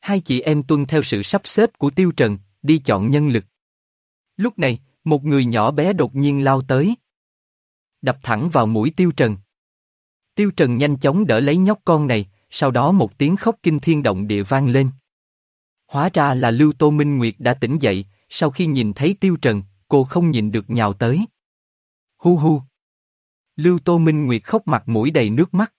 Hai chị em tuân theo sự sắp xếp của Tiêu Trần, đi chọn nhân lực. Lúc này, một người nhỏ bé đột nhiên lao tới. Đập thẳng vào mũi Tiêu Trần. Tiêu Trần nhanh chóng đỡ lấy nhóc con này, sau đó một tiếng khóc kinh thiên động địa vang lên. Hóa ra là Lưu Tô Minh Nguyệt đã tỉnh dậy, sau khi nhìn thấy Tiêu Trần, cô không nhìn được nhào tới. Hu hu. Lưu Tô Minh Nguyệt khóc mặt mũi đầy nước mắt.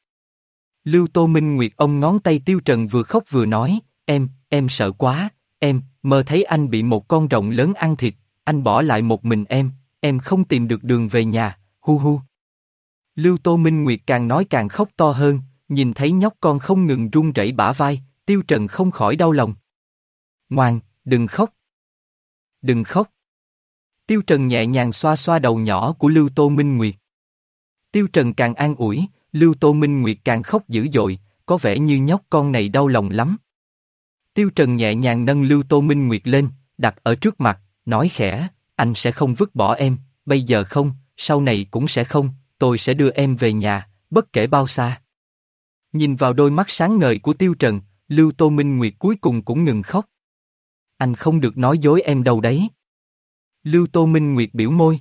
Lưu Tô Minh Nguyệt ông ngón tay Tiêu Trần vừa khóc vừa nói, em, em sợ quá, em, mơ thấy anh bị một con rồng lớn ăn thịt, anh bỏ lại một mình em, em không tìm được đường về nhà, hu hu. Lưu Tô Minh Nguyệt càng nói càng khóc to hơn, nhìn thấy nhóc con không ngừng run rẩy bả vai, Tiêu Trần không khỏi đau lòng. Ngoan, đừng khóc. Đừng khóc. Tiêu Trần nhẹ nhàng xoa xoa đầu nhỏ của Lưu Tô Minh Nguyệt. Tiêu Trần càng an ủi, Lưu Tô Minh Nguyệt càng khóc dữ dội, có vẻ như nhóc con này đau lòng lắm. Tiêu Trần nhẹ nhàng nâng Lưu Tô Minh Nguyệt lên, đặt ở trước mặt, nói khẽ, anh sẽ không vứt bỏ em, bây giờ không, sau này cũng sẽ không, tôi sẽ đưa em về nhà, bất kể bao xa. Nhìn vào đôi mắt sáng ngời của Tiêu Trần, Lưu Tô Minh Nguyệt cuối cùng cũng ngừng khóc. Anh không được nói dối em đâu đấy. Lưu Tô Minh Nguyệt biểu môi.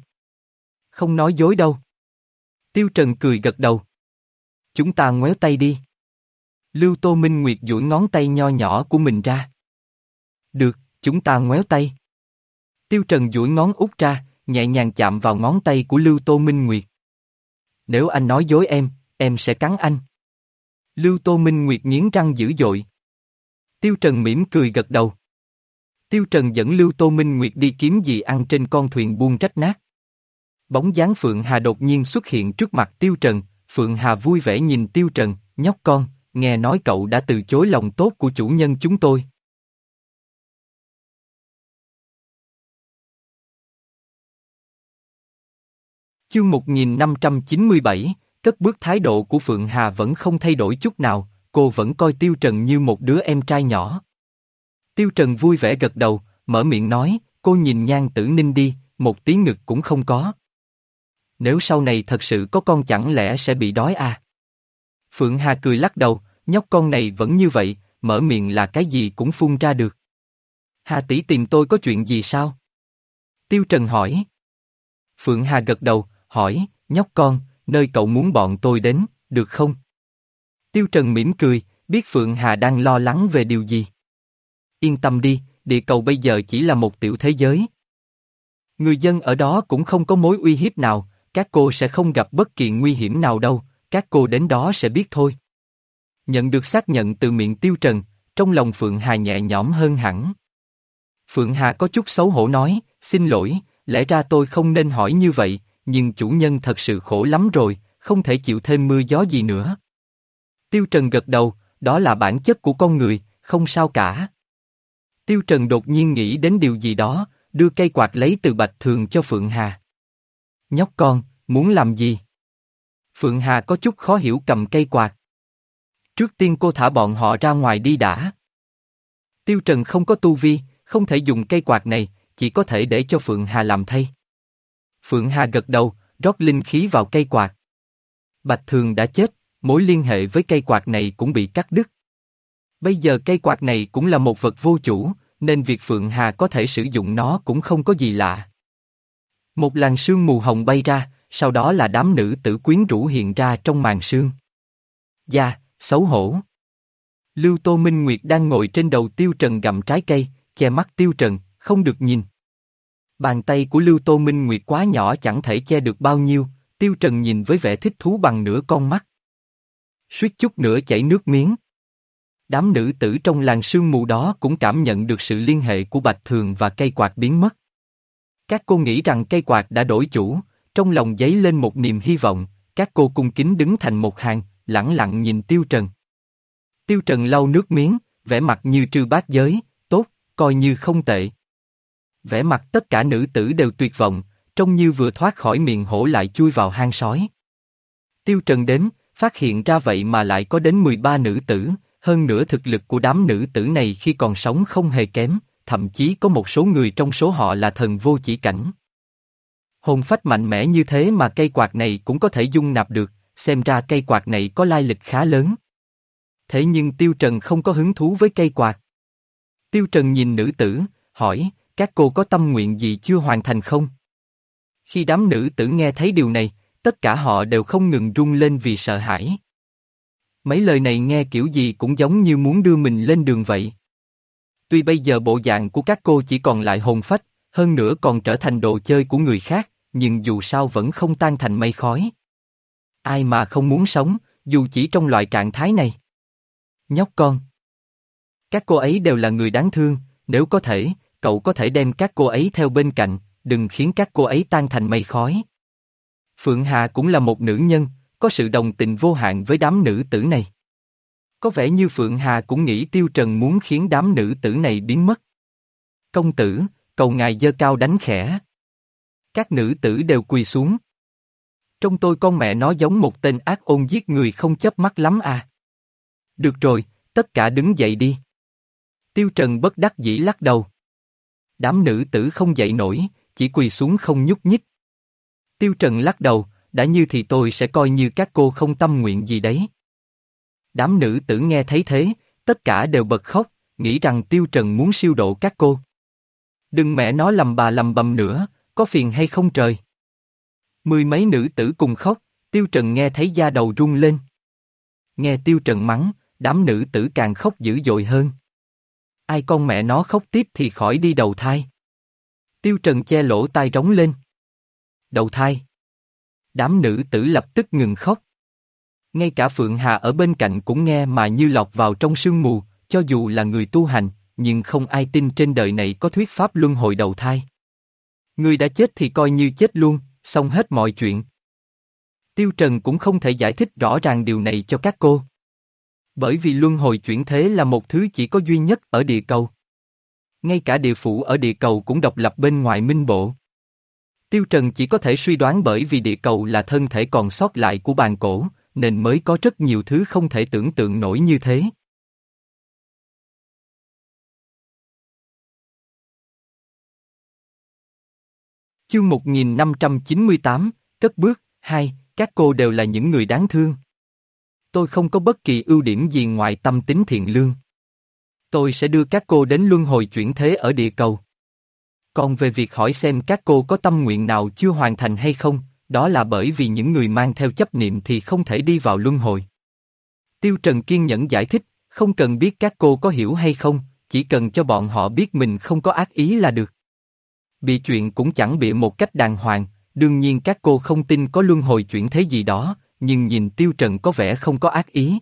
Không nói dối đâu. Tiêu Trần cười gật đầu. Chúng ta ngoéo tay đi. Lưu Tô Minh Nguyệt duỗi ngón tay nho nhỏ của mình ra. Được, chúng ta ngoéo tay. Tiêu Trần duỗi ngón út ra, nhẹ nhàng chạm vào ngón tay của Lưu Tô Minh Nguyệt. Nếu anh nói dối em, em sẽ cắn anh. Lưu Tô Minh Nguyệt nghiến răng dữ dội. Tiêu Trần mỉm cười gật đầu. Tiêu Trần dẫn Lưu Tô Minh Nguyệt đi kiếm gì ăn trên con thuyền buông rách nát. Bóng dáng Phượng Hà đột nhiên xuất hiện trước mặt Tiêu Trần, Phượng Hà vui vẻ nhìn Tiêu Trần, nhóc con, nghe nói cậu đã từ chối lòng tốt của chủ nhân chúng tôi. Chương 1597, cất bước thái độ của Phượng Hà vẫn không thay đổi chút nào, cô vẫn coi Tiêu Trần như một đứa em trai nhỏ. Tiêu Trần vui vẻ gật đầu, mở miệng nói, cô nhìn nhan tử ninh đi, một tiếng ngực cũng không có. Nếu sau này thật sự có con chẳng lẽ sẽ bị đói à? Phượng Hà cười lắc đầu, nhóc con này vẫn như vậy, mở miệng là cái gì cũng phun ra được. Hà tỷ tìm tôi có chuyện gì sao? Tiêu Trần hỏi. Phượng Hà gật đầu, hỏi, nhóc con, nơi cậu muốn bọn tôi đến, được không? Tiêu Trần mỉm cười, biết Phượng Hà đang lo lắng về điều gì. Yên tâm đi, địa cầu bây giờ chỉ là một tiểu thế giới. Người dân ở đó cũng không có mối uy hiếp nào, các cô sẽ không gặp bất kỳ nguy hiểm nào đâu, các cô đến đó sẽ biết thôi. Nhận được xác nhận từ miệng Tiêu Trần, trong lòng Phượng Hà nhẹ nhõm hơn hẳn. Phượng Hà có chút xấu hổ nói, xin lỗi, lẽ ra tôi không nên hỏi như vậy, nhưng chủ nhân thật sự khổ lắm rồi, không thể chịu thêm mưa gió gì nữa. Tiêu Trần gật đầu, đó là bản chất của con người, không sao cả. Tiêu Trần đột nhiên nghĩ đến điều gì đó, đưa cây quạt lấy từ bạch thường cho Phượng Hà. Nhóc con, muốn làm gì? Phượng Hà có chút khó hiểu cầm cây quạt. Trước tiên cô thả bọn họ ra ngoài đi đã. Tiêu Trần không có tu vi, không thể dùng cây quạt này, chỉ có thể để cho Phượng Hà làm thay. Phượng Hà gật đầu, rót linh khí vào cây quạt. Bạch Thường đã chết, mối liên hệ với cây quạt này cũng bị cắt đứt. Bây giờ cây quạt này cũng là một vật vô chủ, nên việc Phượng Hà có thể sử dụng nó cũng không có gì lạ. Một làn sương mù hồng bay ra, sau đó là đám nữ tử quyến rũ hiện ra trong màn sương. Gia, xấu hổ. Lưu Tô Minh Nguyệt đang ngồi trên đầu Tiêu Trần gặm trái cây, che mắt Tiêu Trần, không được nhìn. Bàn tay của Lưu Tô Minh Nguyệt quá nhỏ chẳng thể che được bao nhiêu, Tiêu Trần nhìn với vẻ thích thú bằng nửa con mắt. Suýt chút nữa chảy nước miếng. Đám nữ tử trong làng sương mù đó cũng cảm nhận được sự liên hệ của Bạch Thường và cây quạt biến mất. Các cô nghĩ rằng cây quạt đã đổi chủ, trong lòng dấy lên một niềm hy vọng, các cô cung kính đứng thành một hàng, lặng lặng nhìn Tiêu Trần. Tiêu Trần lau nước miếng, vẻ mặt như trư bát giới, tốt, coi như không tệ. Vẻ mặt tất cả nữ tử đều tuyệt vọng, trông như vừa thoát khỏi miệng hổ lại chui vào hang sói. Tiêu Trần đến, phát hiện ra vậy mà lại có đến 13 nữ tử, hơn nữa thực lực của đám nữ tử này khi còn sống không hề kém, thậm chí có một số người trong số họ là thần vô chỉ cảnh. Hồn phách mạnh mẽ như thế mà cây quạt này cũng có thể dung nạp được, xem ra cây quạt này có lai lịch khá lớn. Thế nhưng Tiêu Trần không có hứng thú với cây quạt. Tiêu Trần nhìn nữ tử, hỏi, các cô có tâm nguyện gì chưa hoàn thành không? Khi đám nữ tử nghe thấy điều này, tất cả họ đều không ngừng rung lên vì sợ hãi. Mấy lời này nghe kiểu gì cũng giống như muốn đưa mình lên đường vậy. Tuy bây giờ bộ dạng của các cô chỉ còn lại hồn phách, hơn nữa còn trở thành đồ chơi của người khác, nhưng dù sao vẫn không tan thành mây khói. Ai mà không muốn sống, dù chỉ trong loại trạng thái này. Nhóc con. Các cô ấy đều là người đáng thương, nếu có thể, cậu có thể đem các cô ấy theo bên cạnh, đừng khiến các cô ấy tan thành mây khói. Phượng Hà cũng là một nữ nhân, có sự đồng tình vô hạn với đám nữ tử này. Có vẻ như Phượng Hà cũng nghĩ Tiêu Trần muốn khiến đám nữ tử này biến mất. Công tử, cầu ngài dơ cao đánh khẽ. Các nữ tử đều quỳ xuống. Trong tôi con mẹ nó giống một tên ác ôn giết người không chớp mắt lắm à. Được rồi, tất cả đứng dậy đi. Tiêu Trần bất đắc dĩ lắc đầu. Đám nữ tử không dậy nổi, chỉ quỳ xuống không nhúc nhích. Tiêu Trần lắc đầu, đã như thì tôi sẽ coi như các cô không tâm nguyện gì đấy. Đám nữ tử nghe thấy thế, tất cả đều bật khóc, nghĩ rằng Tiêu Trần muốn siêu độ các cô. Đừng mẹ nó lầm bà lầm bầm nữa, có phiền hay không trời? Mười mấy nữ tử cùng khóc, Tiêu Trần nghe thấy da đầu rung lên. Nghe Tiêu Trần mắng, đám nữ tử càng khóc dữ dội hơn. Ai con mẹ nó khóc tiếp thì khỏi đi đầu thai. Tiêu Trần che lỗ tai rống lên. Đầu thai. Đám nữ tử lập tức ngừng khóc. Ngay cả Phượng Hà ở bên cạnh cũng nghe mà như lọt vào trong sương mù, cho dù là người tu hành, nhưng không ai tin trên đời này có thuyết pháp luân hồi đầu thai. Người đã chết thì coi như chết luôn, xong hết mọi chuyện. Tiêu Trần cũng không thể giải thích rõ ràng điều này cho các cô. Bởi vì luân hồi chuyển thế là một thứ chỉ có duy nhất ở địa cầu. Ngay cả địa phủ ở địa cầu cũng độc lập bên ngoài minh bộ. Tiêu Trần chỉ có thể suy đoán bởi vì địa cầu là thân thể còn sót lại của bàn cổ, nên mới có rất nhiều thứ không thể tưởng tượng nổi như thế. Chương 1598, cất bước, hai, các cô đều là những người đáng thương. Tôi không có bất kỳ ưu điểm gì ngoài tâm tính thiện lương. Tôi sẽ đưa các cô đến luân hồi chuyển thế ở địa cầu. Còn về việc hỏi xem các cô có tâm nguyện nào chưa hoàn thành hay không, đó là bởi vì những người mang theo chấp niệm thì không thể đi vào luân hồi. Tiêu Trần kiên nhẫn giải thích, không cần biết các cô có hiểu hay không, chỉ cần cho bọn họ biết mình không có ác ý là được. Bị chuyện cũng chẳng bị một cách đàng hoàng, đương nhiên các cô không tin có luân hồi chuyển thế gì đó, nhưng nhìn Tiêu Trần có vẻ không có ác ý.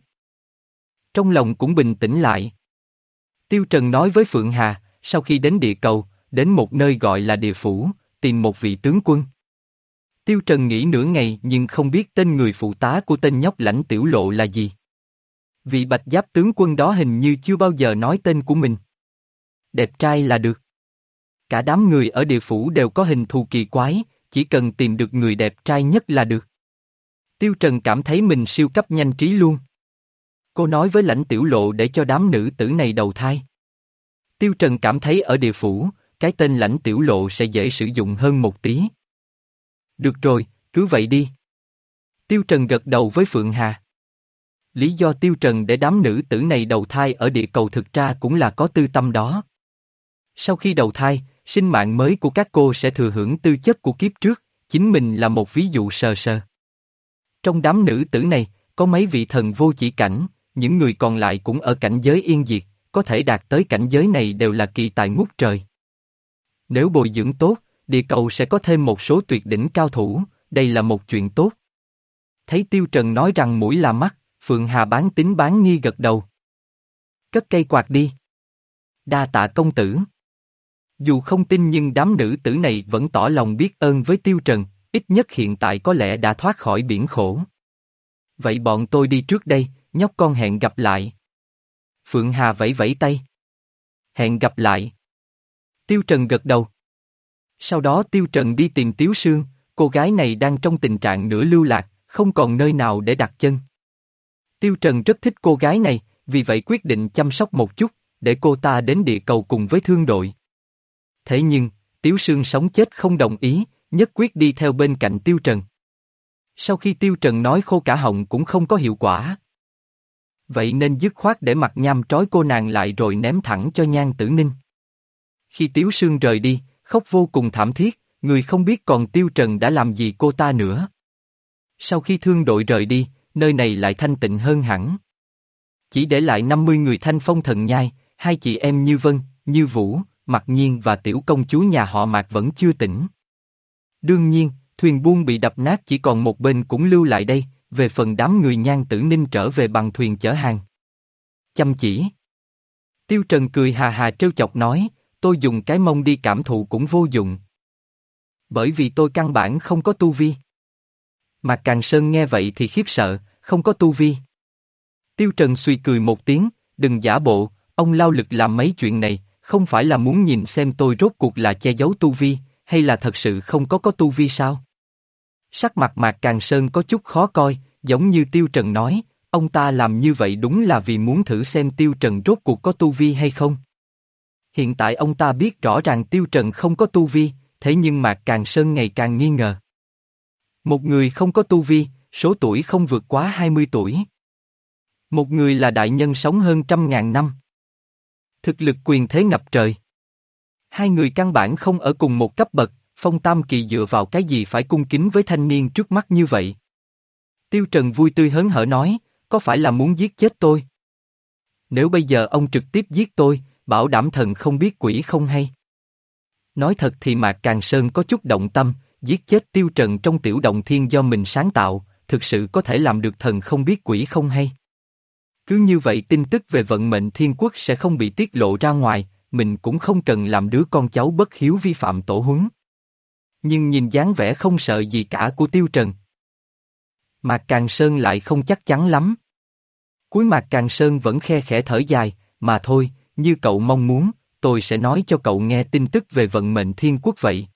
Trong lòng cũng bình tĩnh lại. Tiêu Trần nói với Phượng Hà, sau khi đến địa cầu, đến một nơi gọi là địa phủ, tìm một vị tướng quân. Tiêu Trần nghĩ nửa ngày nhưng không biết tên người phụ tá của tên nhóc lãnh tiểu lộ là gì. Vị bạch giáp tướng quân đó hình như chưa bao giờ nói tên của mình. Đẹp trai là được. Cả đám người ở địa phủ đều có hình thù kỳ quái, chỉ cần tìm được người đẹp trai nhất là được. Tiêu Trần cảm thấy mình siêu cấp nhanh trí luôn. Cô nói với lãnh tiểu lộ để cho đám nữ tử này đầu thai. Tiêu Trần cảm thấy ở địa phủ, cái tên lãnh tiểu lộ sẽ dễ sử dụng hơn một tí. Được rồi, cứ vậy đi. Tiêu Trần gật đầu với Phượng Hà. Lý do Tiêu Trần để đám nữ tử này đầu thai ở địa cầu thực ra cũng là có tư tâm đó. Sau khi đầu thai, sinh mạng mới của các cô sẽ thừa hưởng tư chất của kiếp trước, chính mình là một ví dụ sờ sờ. Trong đám nữ tử này, có mấy vị thần vô chỉ cảnh, những người còn lại cũng ở cảnh giới yên diệt, có thể đạt tới cảnh giới này đều là kỳ tài ngút trời. Nếu bồi dưỡng tốt, địa cầu sẽ có thêm một số tuyệt đỉnh cao thủ, đây là một chuyện tốt. Thấy Tiêu Trần nói rằng mũi là mắt, Phượng Hà bán tính bán nghi gật đầu. Cất cây quạt đi. Đa tạ công tử. Dù không tin nhưng đám nữ tử này vẫn tỏ lòng biết ơn với Tiêu Trần, ít nhất hiện tại có lẽ đã thoát khỏi biển khổ. Vậy bọn tôi đi trước đây, nhóc con hẹn gặp lại. Phượng Hà vẫy vẫy tay. Hẹn gặp lại. Tiêu Trần gật đầu. Sau đó Tiêu Trần đi tìm Tiếu Sương, cô gái này đang trong tình trạng nửa lưu lạc, không còn nơi nào để đặt chân. Tiêu Trần rất thích cô gái này, vì vậy quyết định chăm sóc một chút, để cô ta đến địa cầu cùng với thương đội. Thế nhưng, Tiếu Sương sống chết không đồng ý, nhất quyết đi theo bên cạnh Tiêu Trần. Sau khi Tiêu Trần nói khô cả họng cũng không có hiệu quả. Vậy nên dứt khoát để mặt nham trói cô nàng lại rồi ném thẳng cho nhan tử ninh. Khi Tiếu Sương rời đi, khóc vô cùng thảm thiết, người không biết còn Tiêu Trần đã làm gì cô ta nữa. Sau khi thương đội rời đi, nơi này lại thanh tịnh hơn hẳn. Chỉ để lại 50 người thanh phong thần nhai, hai chị em Như Vân, Như Vũ, Mặc Nhiên và tiểu công chúa nhà họ Mạc vẫn chưa tỉnh. Đương nhiên, thuyền buôn bị đập nát chỉ còn một bên cũng lưu lại đây, về phần đám người nhan tử ninh trở về bằng thuyền chở hàng. Chăm chỉ. Tiêu Trần cười hà hà trêu chọc nói, tôi dùng cái mông đi cảm thụ cũng vô dụng. Bởi vì tôi căn bản không có tu vi. Mà Càng Sơn nghe vậy thì khiếp sợ, không có tu vi. Tiêu Trần suy cười một tiếng, đừng giả bộ, ông lao lực làm mấy chuyện này, không phải là muốn nhìn xem tôi rốt cuộc là che giấu tu vi, hay là thật sự không có có tu vi sao? Sắc mặt Mạc Càng Sơn có chút khó coi, giống như Tiêu Trần nói, ông ta làm như vậy đúng là vì muốn thử xem Tiêu Trần rốt cuộc có tu vi hay không. Hiện tại ông ta biết rõ ràng Tiêu Trần không có tu vi, thế nhưng Mạc Càng Sơn ngày càng nghi ngờ. Một người không có tu vi, số tuổi không vượt quá 20 tuổi. Một người là đại nhân sống hơn trăm ngàn năm. Thực lực quyền thế ngập trời. Hai người căn bản không ở cùng một cấp bậc, Phong Tam Kỳ dựa vào cái gì phải cung kính với thanh niên trước mắt như vậy. Tiêu Trần vui tươi hớn hở nói, có phải là muốn giết chết tôi? Nếu bây giờ ông trực tiếp giết tôi, bảo đảm thần không biết quỷ không hay. Nói thật thì Mạc Càng Sơn có chút động tâm, giết chết Tiêu Trần trong tiểu động thiên do mình sáng tạo, thực sự có thể làm được thần không biết quỷ không hay. Cứ như vậy tin tức về vận mệnh thiên quốc sẽ không bị tiết lộ ra ngoài, mình cũng không cần làm đứa con cháu bất hiếu vi phạm tổ huấn. Nhưng nhìn dáng vẻ không sợ gì cả của Tiêu Trần. Mạc Càng Sơn lại không chắc chắn lắm. Cuối Mạc Càng Sơn vẫn khe khẽ thở dài, mà thôi, như cậu mong muốn, tôi sẽ nói cho cậu nghe tin tức về vận mệnh thiên quốc vậy.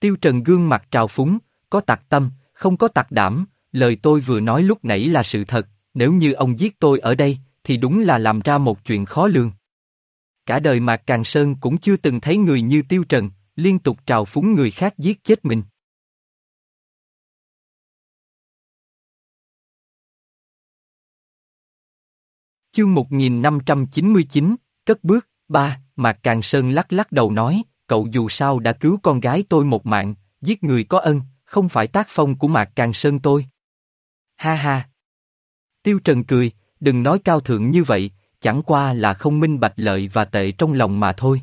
Tiêu Trần gương mặt trào phúng, có tạc tâm, không có tạc đảm, lời tôi vừa nói lúc nãy là sự thật, nếu như ông giết tôi ở đây, thì đúng là làm ra một chuyện khó lường. Cả đời Mạc Càng Sơn cũng chưa từng thấy người như Tiêu Trần, liên tục trào phúng người khác giết chết mình. Chương 1599, cất bước, ba, Mạc Càng Sơn lắc lắc đầu nói, cậu dù sao đã cứu con gái tôi một mạng, giết người có ân, không phải tác phong của Mạc Càng Sơn tôi. Ha ha. Tiêu Trần cười, đừng nói cao thượng như vậy, chẳng qua là không minh bạch lợi và tệ trong lòng mà thôi.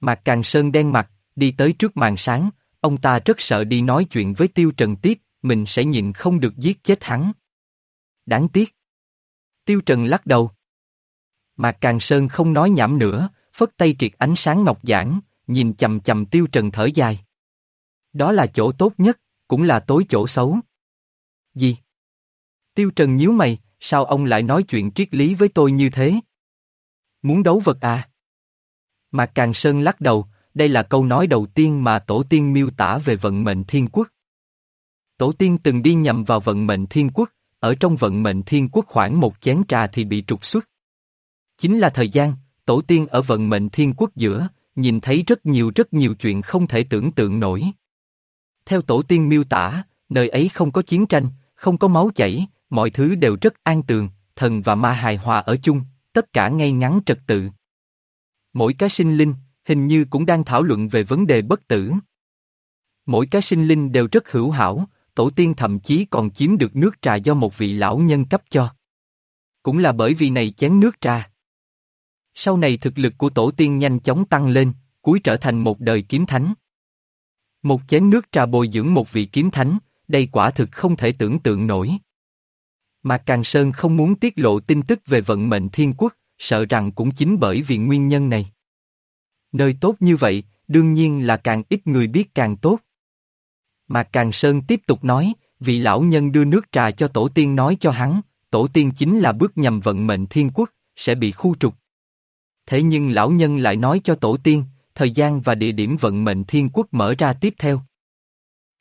Mạc Càng Sơn đen mặt, đi tới trước màn sáng, ông ta rất sợ đi nói chuyện với Tiêu Trần tiếp, mình sẽ nhịn không được giết chết hắn. Đáng tiếc. Tiêu Trần lắc đầu. Mạc Càng Sơn không nói nhảm nữa, phất tay triệt ánh sáng ngọc giảng, nhìn chầm chầm Tiêu Trần thở dài. Đó là chỗ tốt nhất, cũng là tối chỗ xấu. Gì? Tiêu Trần nhíu mày, sao ông lại nói chuyện triết lý với tôi như thế? Muốn đấu vật à? Mạc Càng Sơn lắc đầu, đây là câu nói đầu tiên mà Tổ tiên miêu tả về vận mệnh thiên quốc. Tổ tiên từng đi nhầm vào vận mệnh thiên quốc, ở trong vận mệnh thiên quốc khoảng một chén trà thì bị trục xuất. Chính là thời gian, tổ tiên ở vận mệnh thiên quốc giữa, nhìn thấy rất nhiều rất nhiều chuyện không thể tưởng tượng nổi. Theo tổ tiên miêu tả, nơi ấy không có chiến tranh, không có máu chảy, mọi thứ đều rất an tường, thần và ma hài hòa ở chung, tất cả ngay ngắn trật tự. Mỗi cái sinh linh, hình như cũng đang thảo luận về vấn đề bất tử. Mỗi cái sinh linh đều rất hữu hảo, tổ tiên thậm chí còn chiếm được nước trà do một vị lão nhân cấp cho. Cũng là bởi vì này chén nước trà. Sau này thực lực của tổ tiên nhanh chóng tăng lên, cuối trở thành một đời kiếm thánh. Một chén nước trà bồi dưỡng một vị kiếm thánh, đây quả thực không thể tưởng tượng nổi. Mà Càng Sơn không muốn tiết lộ tin tức về vận mệnh thiên quốc, sợ rằng cũng chính bởi vì nguyên nhân này. Nơi tốt như vậy, đương nhiên là càng ít người biết càng tốt. Mà Càng Sơn tiếp tục nói, vị lão nhân đưa nước trà cho tổ tiên nói cho hắn, tổ tiên chính là bước nhầm vận mệnh thiên quốc, sẽ bị khu trục. Thế nhưng lão nhân lại nói cho tổ tiên, thời gian và địa điểm vận mệnh thiên quốc mở ra tiếp theo.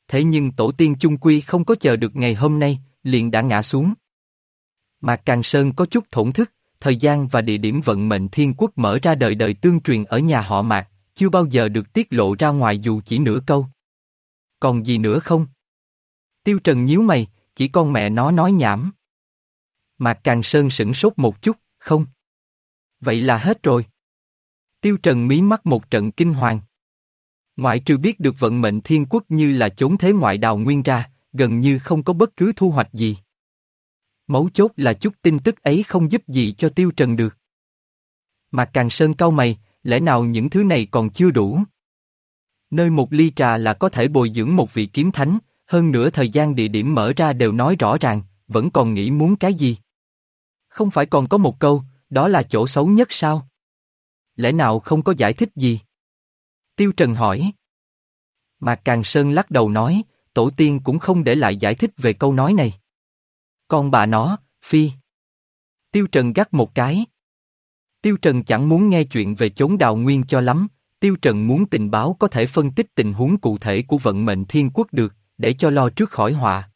Thế nhưng tổ tiên chung quy không có chờ được ngày hôm nay, liền đã ngã xuống. Mạc Càng Sơn có chút thổn thức, thời gian và địa điểm vận mệnh thiên quốc mở ra đời đời tương truyền ở nhà họ Mạc, chưa bao giờ được tiết lộ ra ngoài dù chỉ nửa câu. Còn gì nữa không? Tiêu Trần nhíu mày, chỉ con mẹ nó nói nhảm. Mạc Càng Sơn sửng sốt một chút, không. Vậy là hết rồi. Tiêu Trần mí mắt một trận kinh hoàng. Ngoại trừ biết được vận mệnh thiên quốc như là chốn thế ngoại đào nguyên ra, gần như không có bất cứ thu hoạch gì. Mấu chốt là chút tin tức ấy không giúp gì cho Tiêu Trần được. Mà càng sơn cau mày, lẽ nào những thứ này còn chưa đủ? Nơi một ly trà là có thể bồi dưỡng một vị kiếm thánh, hơn nữa thời gian địa điểm mở ra đều nói rõ ràng, vẫn còn nghĩ muốn cái gì? Không phải còn có một câu, đó là chỗ xấu nhất sao? Lẽ nào không có giải thích gì? Tiêu Trần hỏi. Mà Càng Sơn lắc đầu nói, tổ tiên cũng không để lại giải thích về câu nói này. Con bà nó, Phi. Tiêu Trần gắt một cái. Tiêu Trần chẳng muốn nghe chuyện về chốn đào nguyên cho lắm, Tiêu Trần muốn tình báo có thể phân tích tình huống cụ thể của vận mệnh thiên quốc được, để cho lo trước khỏi họa.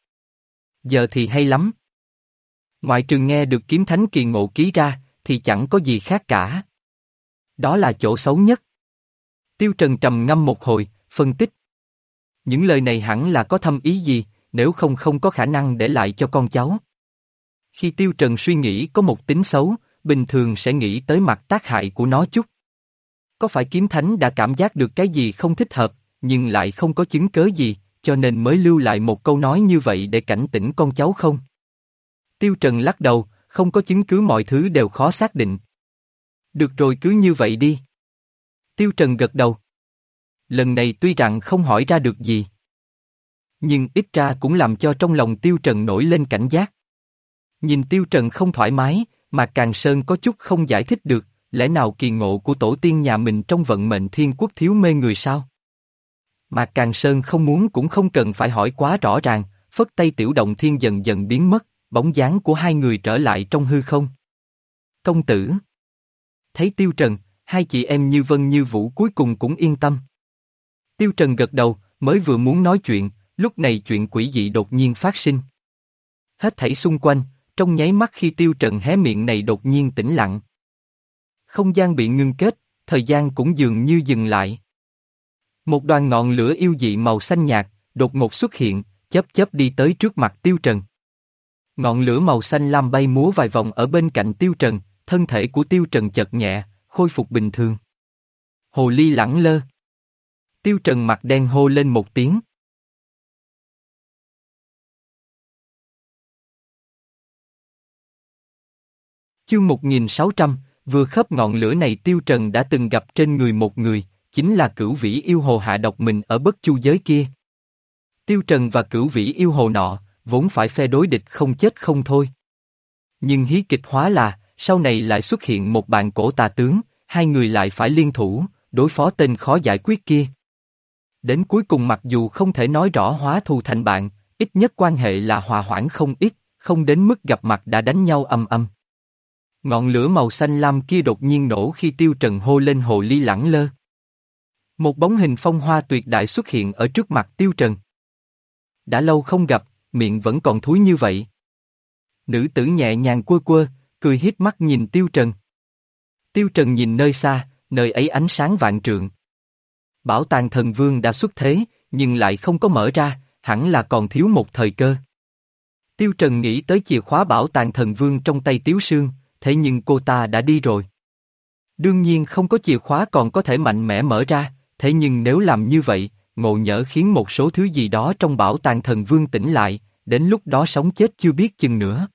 Giờ thì hay lắm. Ngoại trừ nghe được kiếm thánh kỳ ngộ ký ra, thì chẳng có gì khác cả. Đó là chỗ xấu nhất. Tiêu Trần trầm ngâm một hồi, phân tích. Những lời này hẳn là có thâm ý gì, nếu không không có khả năng để lại cho con cháu. Khi Tiêu Trần suy nghĩ có một tính xấu, bình thường sẽ nghĩ tới mặt tác hại của nó chút. Có phải kiếm thánh đã cảm giác được cái gì không thích hợp, nhưng lại không có chứng cớ gì, cho nên mới lưu lại một câu nói như vậy để cảnh tỉnh con cháu không? Tiêu Trần lắc đầu, không có chứng cứ mọi thứ đều khó xác định. Được rồi cứ như vậy đi. Tiêu Trần gật đầu. Lần này tuy rằng không hỏi ra được gì. Nhưng ít ra cũng làm cho trong lòng Tiêu Trần nổi lên cảnh giác. Nhìn Tiêu Trần không thoải mái, mà Càng Sơn có chút không giải thích được, lẽ nào kỳ ngộ của tổ tiên nhà mình trong vận mệnh thiên quốc thiếu mê người sao? Mà Càng Sơn không muốn cũng không cần phải hỏi quá rõ ràng, phất tay tiểu động thiên dần dần biến mất, bóng dáng của hai người trở lại trong hư không. Công tử Thấy Tiêu Trần, hai chị em như Vân như Vũ cuối cùng cũng yên tâm. Tiêu Trần gật đầu, mới vừa muốn nói chuyện, lúc này chuyện quỷ dị đột nhiên phát sinh. Hết thảy xung quanh, trong nháy mắt khi Tiêu Trần hé miệng này đột nhiên tĩnh lặng. Không gian bị ngưng kết, thời gian cũng dường như dừng lại. Một đoàn ngọn lửa yêu dị màu xanh nhạt, đột ngột xuất hiện, chớp chớp đi tới trước mặt Tiêu Trần. Ngọn lửa màu xanh lam bay múa vài vòng ở bên cạnh Tiêu Trần, thân thể của Tiêu Trần chợt nhẹ, khôi phục bình thường. Hồ ly lẳng lơ. Tiêu Trần mặt đen hô lên một tiếng. Chương 1600, vừa khớp ngọn lửa này Tiêu Trần đã từng gặp trên người một người, chính là cửu vĩ yêu hồ hạ độc mình ở bất chu giới kia. Tiêu Trần và cửu vĩ yêu hồ nọ, vốn phải phe đối địch không chết không thôi. Nhưng hí kịch hóa là, sau này lại xuất hiện một bạn cổ tà tướng, hai người lại phải liên thủ, đối phó tên khó giải quyết kia. Đến cuối cùng mặc dù không thể nói rõ hóa thù thành bạn, ít nhất quan hệ là hòa hoãn không ít, không đến mức gặp mặt đã đánh nhau âm âm. Ngọn lửa màu xanh lam kia đột nhiên nổ khi tiêu trần hô lên hồ ly lẳng lơ. Một bóng hình phong hoa tuyệt đại xuất hiện ở trước mặt tiêu trần. Đã lâu không gặp, miệng vẫn còn thúi như vậy. Nữ tử nhẹ nhàng quơ quơ, cười hiếp mắt nhìn tiêu trần. Tiêu trần nhìn nơi xa, nơi ấy ánh sáng vạn trượng. Bảo tàng thần vương đã xuất thế, nhưng lại không có mở ra, hẳn là còn thiếu một thời cơ. Tiêu Trần nghĩ tới chìa khóa bảo tàng thần vương trong tay Tiếu Sương, thế nhưng cô ta đã đi rồi. Đương nhiên không có chìa khóa còn có thể mạnh mẽ mở ra, thế nhưng nếu làm như vậy, ngộ nhỡ khiến một số thứ gì đó trong bảo tàng thần vương tỉnh lại, đến lúc đó sống chết chưa biết chừng nữa.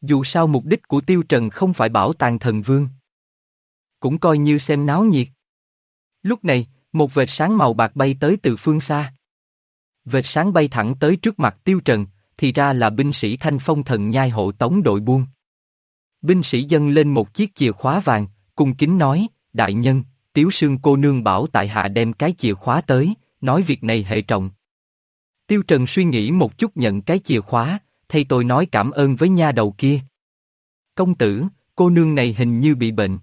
Dù sao mục đích của Tiêu Trần không phải bảo tàng thần vương. Cũng coi như xem náo nhiệt. Lúc này, một vệt sáng màu bạc bay tới từ phương xa. Vệt sáng bay thẳng tới trước mặt Tiêu Trần, thì ra là binh sĩ thanh phong thần nhai hộ tống đội buôn. Binh sĩ dâng lên một chiếc chìa khóa vàng, cung kính nói, đại nhân, tiếu sương cô nương bảo tại hạ đem cái chìa khóa tới, nói việc này hệ trọng. Tiêu Trần suy nghĩ một chút nhận cái chìa khóa, thay tôi nói cảm ơn với nha đầu kia. Công tử, cô nương này hình như bị bệnh.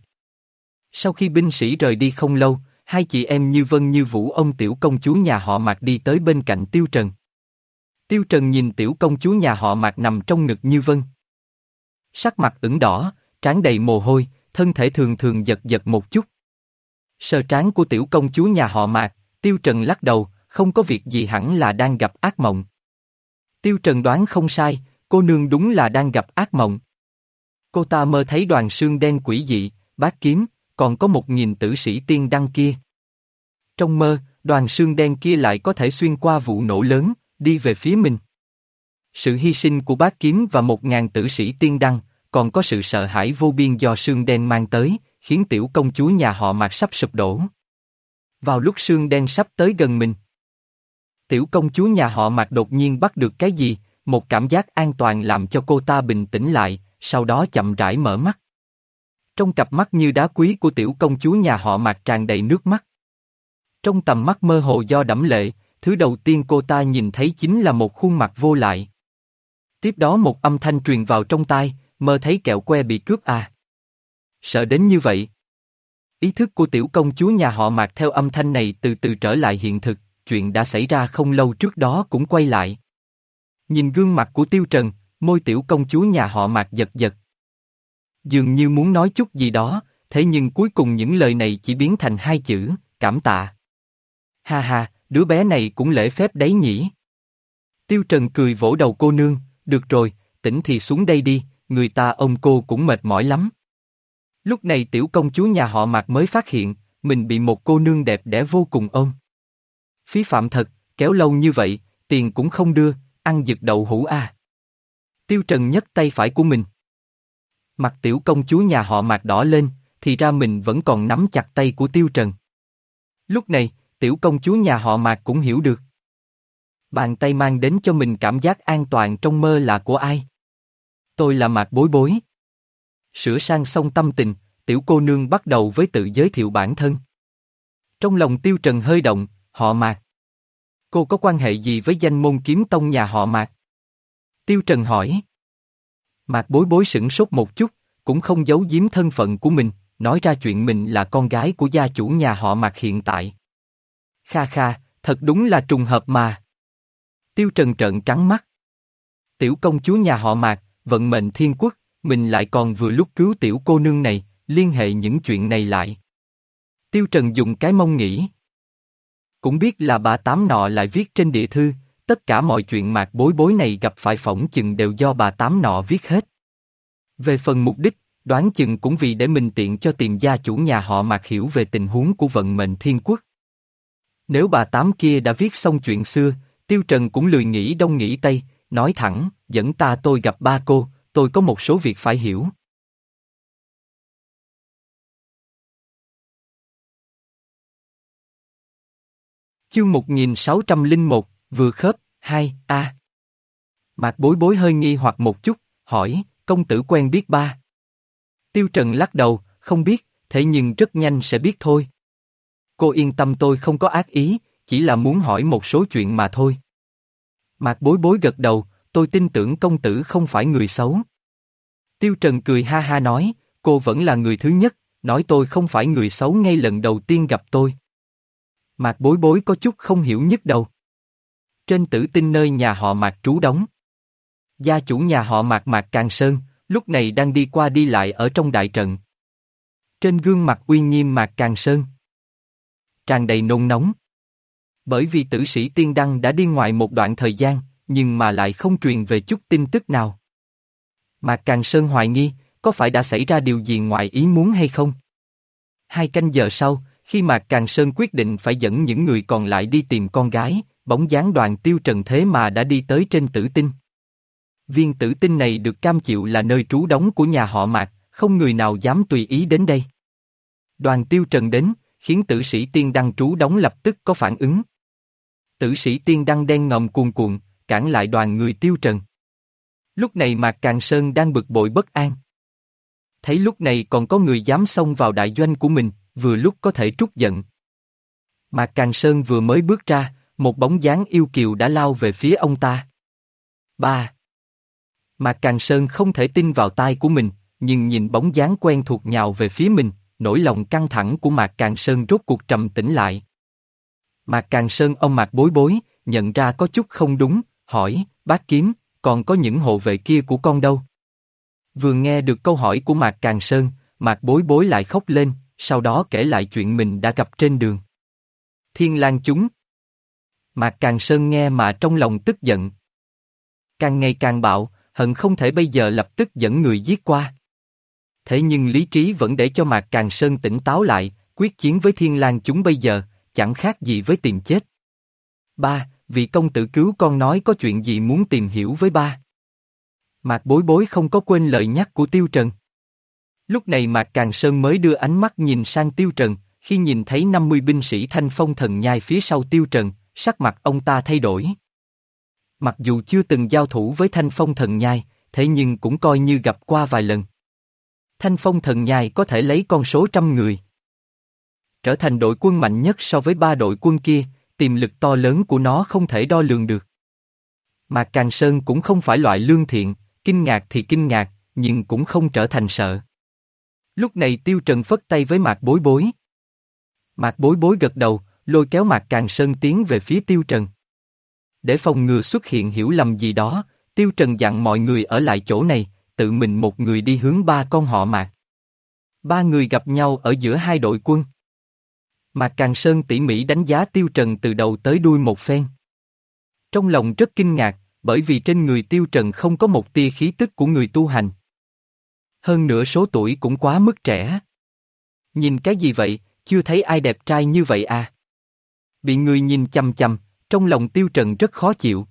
Sau khi binh sĩ rời đi không lâu, hai chị em như Vân như Vũ ông tiểu công chúa nhà họ Mạc đi tới bên cạnh Tiêu Trần. Tiêu Trần nhìn tiểu công chúa nhà họ Mạc nằm trong ngực như Vân. Sắc mặt ửng đỏ, trán đầy mồ hôi, thân thể thường thường giật giật một chút. Sờ trán của tiểu công chúa nhà họ Mạc, Tiêu Trần lắc đầu, không có việc gì hẳn là đang gặp ác mộng. Tiêu Trần đoán không sai, cô nương đúng là đang gặp ác mộng. Cô ta mơ thấy đoàn xương đen quỷ dị, bát kiếm, còn có một nghìn tử sĩ tiên đăng kia. Trong mơ, đoàn xương đen kia lại có thể xuyên qua vụ nổ lớn, đi về phía mình. Sự hy sinh của bát kiếm và một ngàn tử sĩ tiên đăng, còn có sự sợ hãi vô biên do xương đen mang tới, khiến tiểu công chúa nhà họ mạc sắp sụp đổ. Vào lúc xương đen sắp tới gần mình. Tiểu công chúa nhà họ mạc đột nhiên bắt được cái gì, một cảm giác an toàn làm cho cô ta bình tĩnh lại, sau đó chậm rãi mở mắt. Trong cặp mắt như đá quý của tiểu công chúa nhà họ mạc tràn đầy nước mắt. Trong tầm mắt mơ hồ do đẫm lệ, thứ đầu tiên cô ta nhìn thấy chính là một khuôn mặt vô lại. Tiếp đó một âm thanh truyền vào trong tai, mơ thấy kẹo que bị cướp à. Sợ đến như vậy. Ý thức của tiểu công chúa nhà họ mạc theo âm thanh này từ từ trở lại hiện thực, chuyện đã xảy ra không lâu trước đó cũng quay lại. Nhìn gương mặt của Tiêu Trần, môi tiểu công chúa nhà họ Mạc giật giật. Dường như muốn nói chút gì đó, thế nhưng cuối cùng những lời này chỉ biến thành hai chữ, cảm tạ. Ha ha, đứa bé này cũng lễ phép đấy nhỉ. Tiêu Trần cười vỗ đầu cô nương, được rồi, tỉnh thì xuống đây đi, người ta ôm cô cũng mệt mỏi lắm. Lúc này tiểu công chúa nhà họ Mạc mới phát hiện, mình bị một cô nương đẹp đẽ vô cùng ôm. Phí phạm thật, kéo lâu như vậy, tiền cũng không đưa, ăn giật đậu hũ à. Tiêu Trần nhấc tay phải của mình. Mặt tiểu công chúa nhà họ Mạc đỏ lên, thì ra mình vẫn còn nắm chặt tay của Tiêu Trần. Lúc này, tiểu công chúa nhà họ Mạc cũng hiểu được. Bàn tay mang đến cho mình cảm giác an toàn trong mơ là của ai? Tôi là Mạc Bối Bối. Sửa sang xong tâm tình, tiểu cô nương bắt đầu với tự giới thiệu bản thân. Trong lòng Tiêu Trần hơi động, họ Mạc. Cô có quan hệ gì với danh môn kiếm tông nhà họ Mạc? Tiêu Trần hỏi. Mạc Bối Bối sửng sốt một chút, cũng không giấu giếm thân phận của mình, nói ra chuyện mình là con gái của gia chủ nhà họ Mạc hiện tại. Kha kha, thật đúng là trùng hợp mà. Tiêu Trần trợn trắng mắt. Tiểu công chúa nhà họ Mạc, vận mệnh thiên quốc, mình lại còn vừa lúc cứu tiểu cô nương này, liên hệ những chuyện này lại. Tiêu Trần dùng cái mông nghĩ. Cũng biết là bà Tám nọ lại viết trên địa thư, tất cả mọi chuyện mạc bối bối này gặp phải phỏng chừng đều do bà Tám nọ viết hết. Về phần mục đích, đoán chừng cũng vì để mình tiện cho tiền gia chủ nhà họ mạc hiểu về tình huống của vận mệnh thiên quốc. Nếu bà Tám kia đã viết xong chuyện xưa, Tiêu Trần cũng lười nghĩ đông nghĩ tây, nói thẳng, dẫn ta tôi gặp ba cô, tôi có một số việc phải hiểu. Chương 1601, vừa khớp, 2, A. Mạc bối bối hơi nghi hoặc một chút, hỏi, công tử quen biết ba. Tiêu Trần lắc đầu, không biết, thế nhưng rất nhanh sẽ biết thôi. Cô yên tâm tôi không có ác ý, chỉ là muốn hỏi một số chuyện mà thôi. Mạc bối bối gật đầu, tôi tin tưởng công tử không phải người xấu. Tiêu Trần cười ha ha nói, cô vẫn là người thứ nhất, nói tôi không phải người xấu ngay lần đầu tiên gặp tôi. Mạc bối bối có chút không hiểu nhất đầu. Trên tử tinh nơi nhà họ Mạc trú đóng. Gia chủ nhà họ Mạc Mạc Càng Sơn, lúc này đang đi qua đi lại ở trong đại trận. Trên gương mặt uy nghiêm Mạc Càng Sơn. Tràn đầy nôn nóng. Bởi vì tử sĩ tiên đăng đã đi ngoài một đoạn thời gian, nhưng mà lại không truyền về chút tin tức nào. Mạc Càng Sơn hoài nghi, có phải đã xảy ra điều gì ngoài ý muốn hay không? Hai canh giờ sau, khi Mạc Càng Sơn quyết định phải dẫn những người còn lại đi tìm con gái, bóng dáng đoàn tiêu trần thế mà đã đi tới trên tử tinh. Viên tử tinh này được cam chịu là nơi trú đóng của nhà họ Mạc, không người nào dám tùy ý đến đây. Đoàn tiêu trần đến, khiến tử sĩ tiên đăng trú đóng lập tức có phản ứng. Tử sĩ tiên đăng đen ngầm cuồn cuộn, cản lại đoàn người tiêu trần. Lúc này Mạc Càng Sơn đang bực bội bất an. Thấy lúc này còn có người dám xông vào đại doanh của mình, vừa lúc có thể trút giận. Mạc Càng Sơn vừa mới bước ra, một bóng dáng yêu kiều đã lao về phía ông ta. Ba. Mạc Càng Sơn không thể tin vào tai của mình, nhưng nhìn bóng dáng quen thuộc nhào về phía mình, nỗi lòng căng thẳng của Mạc Càng Sơn rốt cuộc trầm tĩnh lại. Mạc Càng Sơn ông Mạc bối bối, nhận ra có chút không đúng, hỏi, bác kiếm, còn có những hộ vệ kia của con đâu? Vừa nghe được câu hỏi của Mạc Càng Sơn, Mạc bối bối lại khóc lên, sau đó kể lại chuyện mình đã gặp trên đường. Thiên lang chúng. Mạc Càng Sơn nghe mà trong lòng tức giận. Càng ngày càng bạo, hận không thể bây giờ lập tức dẫn người giết qua. Thế nhưng lý trí vẫn để cho Mạc Càng Sơn tỉnh táo lại, quyết chiến với thiên lang chúng bây giờ, chẳng khác gì với tìm chết. Ba, vị công tử cứu con nói có chuyện gì muốn tìm hiểu với ba. Mạc bối bối không có quên lời nhắc của Tiêu Trần. Lúc này Mạc Càng Sơn mới đưa ánh mắt nhìn sang Tiêu Trần, khi nhìn thấy 50 binh sĩ thanh phong thần nhai phía sau Tiêu Trần, sắc mặt ông ta thay đổi. Mặc dù chưa từng giao thủ với thanh phong thần nhai, thế nhưng cũng coi như gặp qua vài lần. Thanh phong thần nhai có thể lấy con số trăm người. Trở thành đội quân mạnh nhất so với ba đội quân kia, tiềm lực to lớn của nó không thể đo lường được. Mạc Càng Sơn cũng không phải loại lương thiện, kinh ngạc thì kinh ngạc, nhưng cũng không trở thành sợ. Lúc này Tiêu Trần phất tay với Mạc Bối Bối. Mạc Bối Bối gật đầu, lôi kéo Mạc Càng Sơn tiến về phía Tiêu Trần. Để phòng ngừa xuất hiện hiểu lầm gì đó, Tiêu Trần dặn mọi người ở lại chỗ này, tự mình một người đi hướng ba con họ Mạc. Ba người gặp nhau ở giữa hai đội quân. Mạc Càng Sơn tỉ mỉ đánh giá Tiêu Trần từ đầu tới đuôi một phen. Trong lòng rất kinh ngạc, bởi vì trên người Tiêu Trần không có một tia khí tức của người tu hành. Hơn nữa số tuổi cũng quá mức trẻ. Nhìn cái gì vậy, chưa thấy ai đẹp trai như vậy à? Bị người nhìn chăm chăm, trong lòng Tiêu Trần rất khó chịu.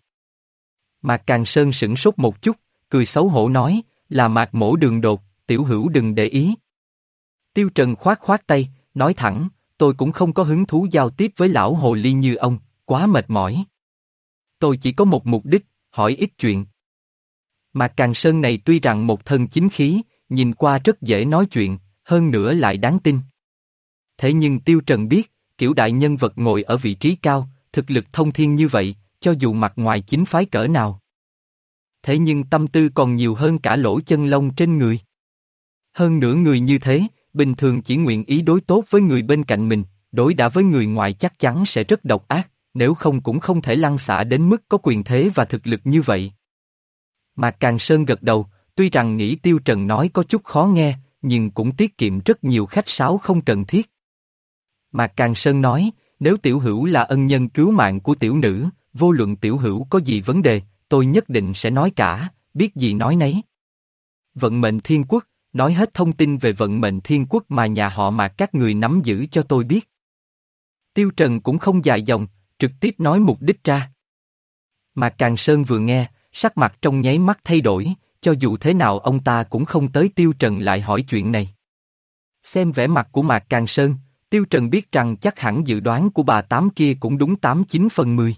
Mạc Càng Sơn sửng sốt một chút, cười xấu hổ nói, là mạc mổ đường đột, tiểu hữu đừng để ý. Tiêu Trần khoát khoát tay, nói thẳng, tôi cũng không có hứng thú giao tiếp với lão hồ ly như ông, quá mệt mỏi. Tôi chỉ có một mục đích, hỏi ít chuyện. Mạc Càng Sơn này tuy rằng một thân chính khí, nhìn qua rất dễ nói chuyện, hơn nữa lại đáng tin. Thế nhưng Tiêu Trần biết, kiểu đại nhân vật ngồi ở vị trí cao, thực lực thông thiên như vậy, cho dù mặt ngoài chính phái cỡ nào. Thế nhưng tâm tư còn nhiều hơn cả lỗ chân lông trên người. Hơn nữa người như thế, bình thường chỉ nguyện ý đối tốt với người bên cạnh mình, đối đã với người ngoài chắc chắn sẽ rất độc ác, nếu không cũng không thể lăn xả đến mức có quyền thế và thực lực như vậy. Mạc Càng Sơn gật đầu, tuy rằng nghĩ Tiêu Trần nói có chút khó nghe, nhưng cũng tiết kiệm rất nhiều khách sáo không cần thiết. Mạc Càng Sơn nói, nếu tiểu hữu là ân nhân cứu mạng của tiểu nữ, vô luận tiểu hữu có gì vấn đề, tôi nhất định sẽ nói cả, biết gì nói nấy. Vận mệnh thiên quốc, nói hết thông tin về vận mệnh thiên quốc mà nhà họ mà các người nắm giữ cho tôi biết. Tiêu Trần cũng không dài dòng, trực tiếp nói mục đích ra. Mà Càng Sơn vừa nghe, sắc mặt trong nháy mắt thay đổi, cho dù thế nào ông ta cũng không tới Tiêu Trần lại hỏi chuyện này. Xem vẻ mặt của Mạc Càng Sơn, Tiêu Trần biết rằng chắc hẳn dự đoán của bà Tám kia cũng đúng tám chín phần mười.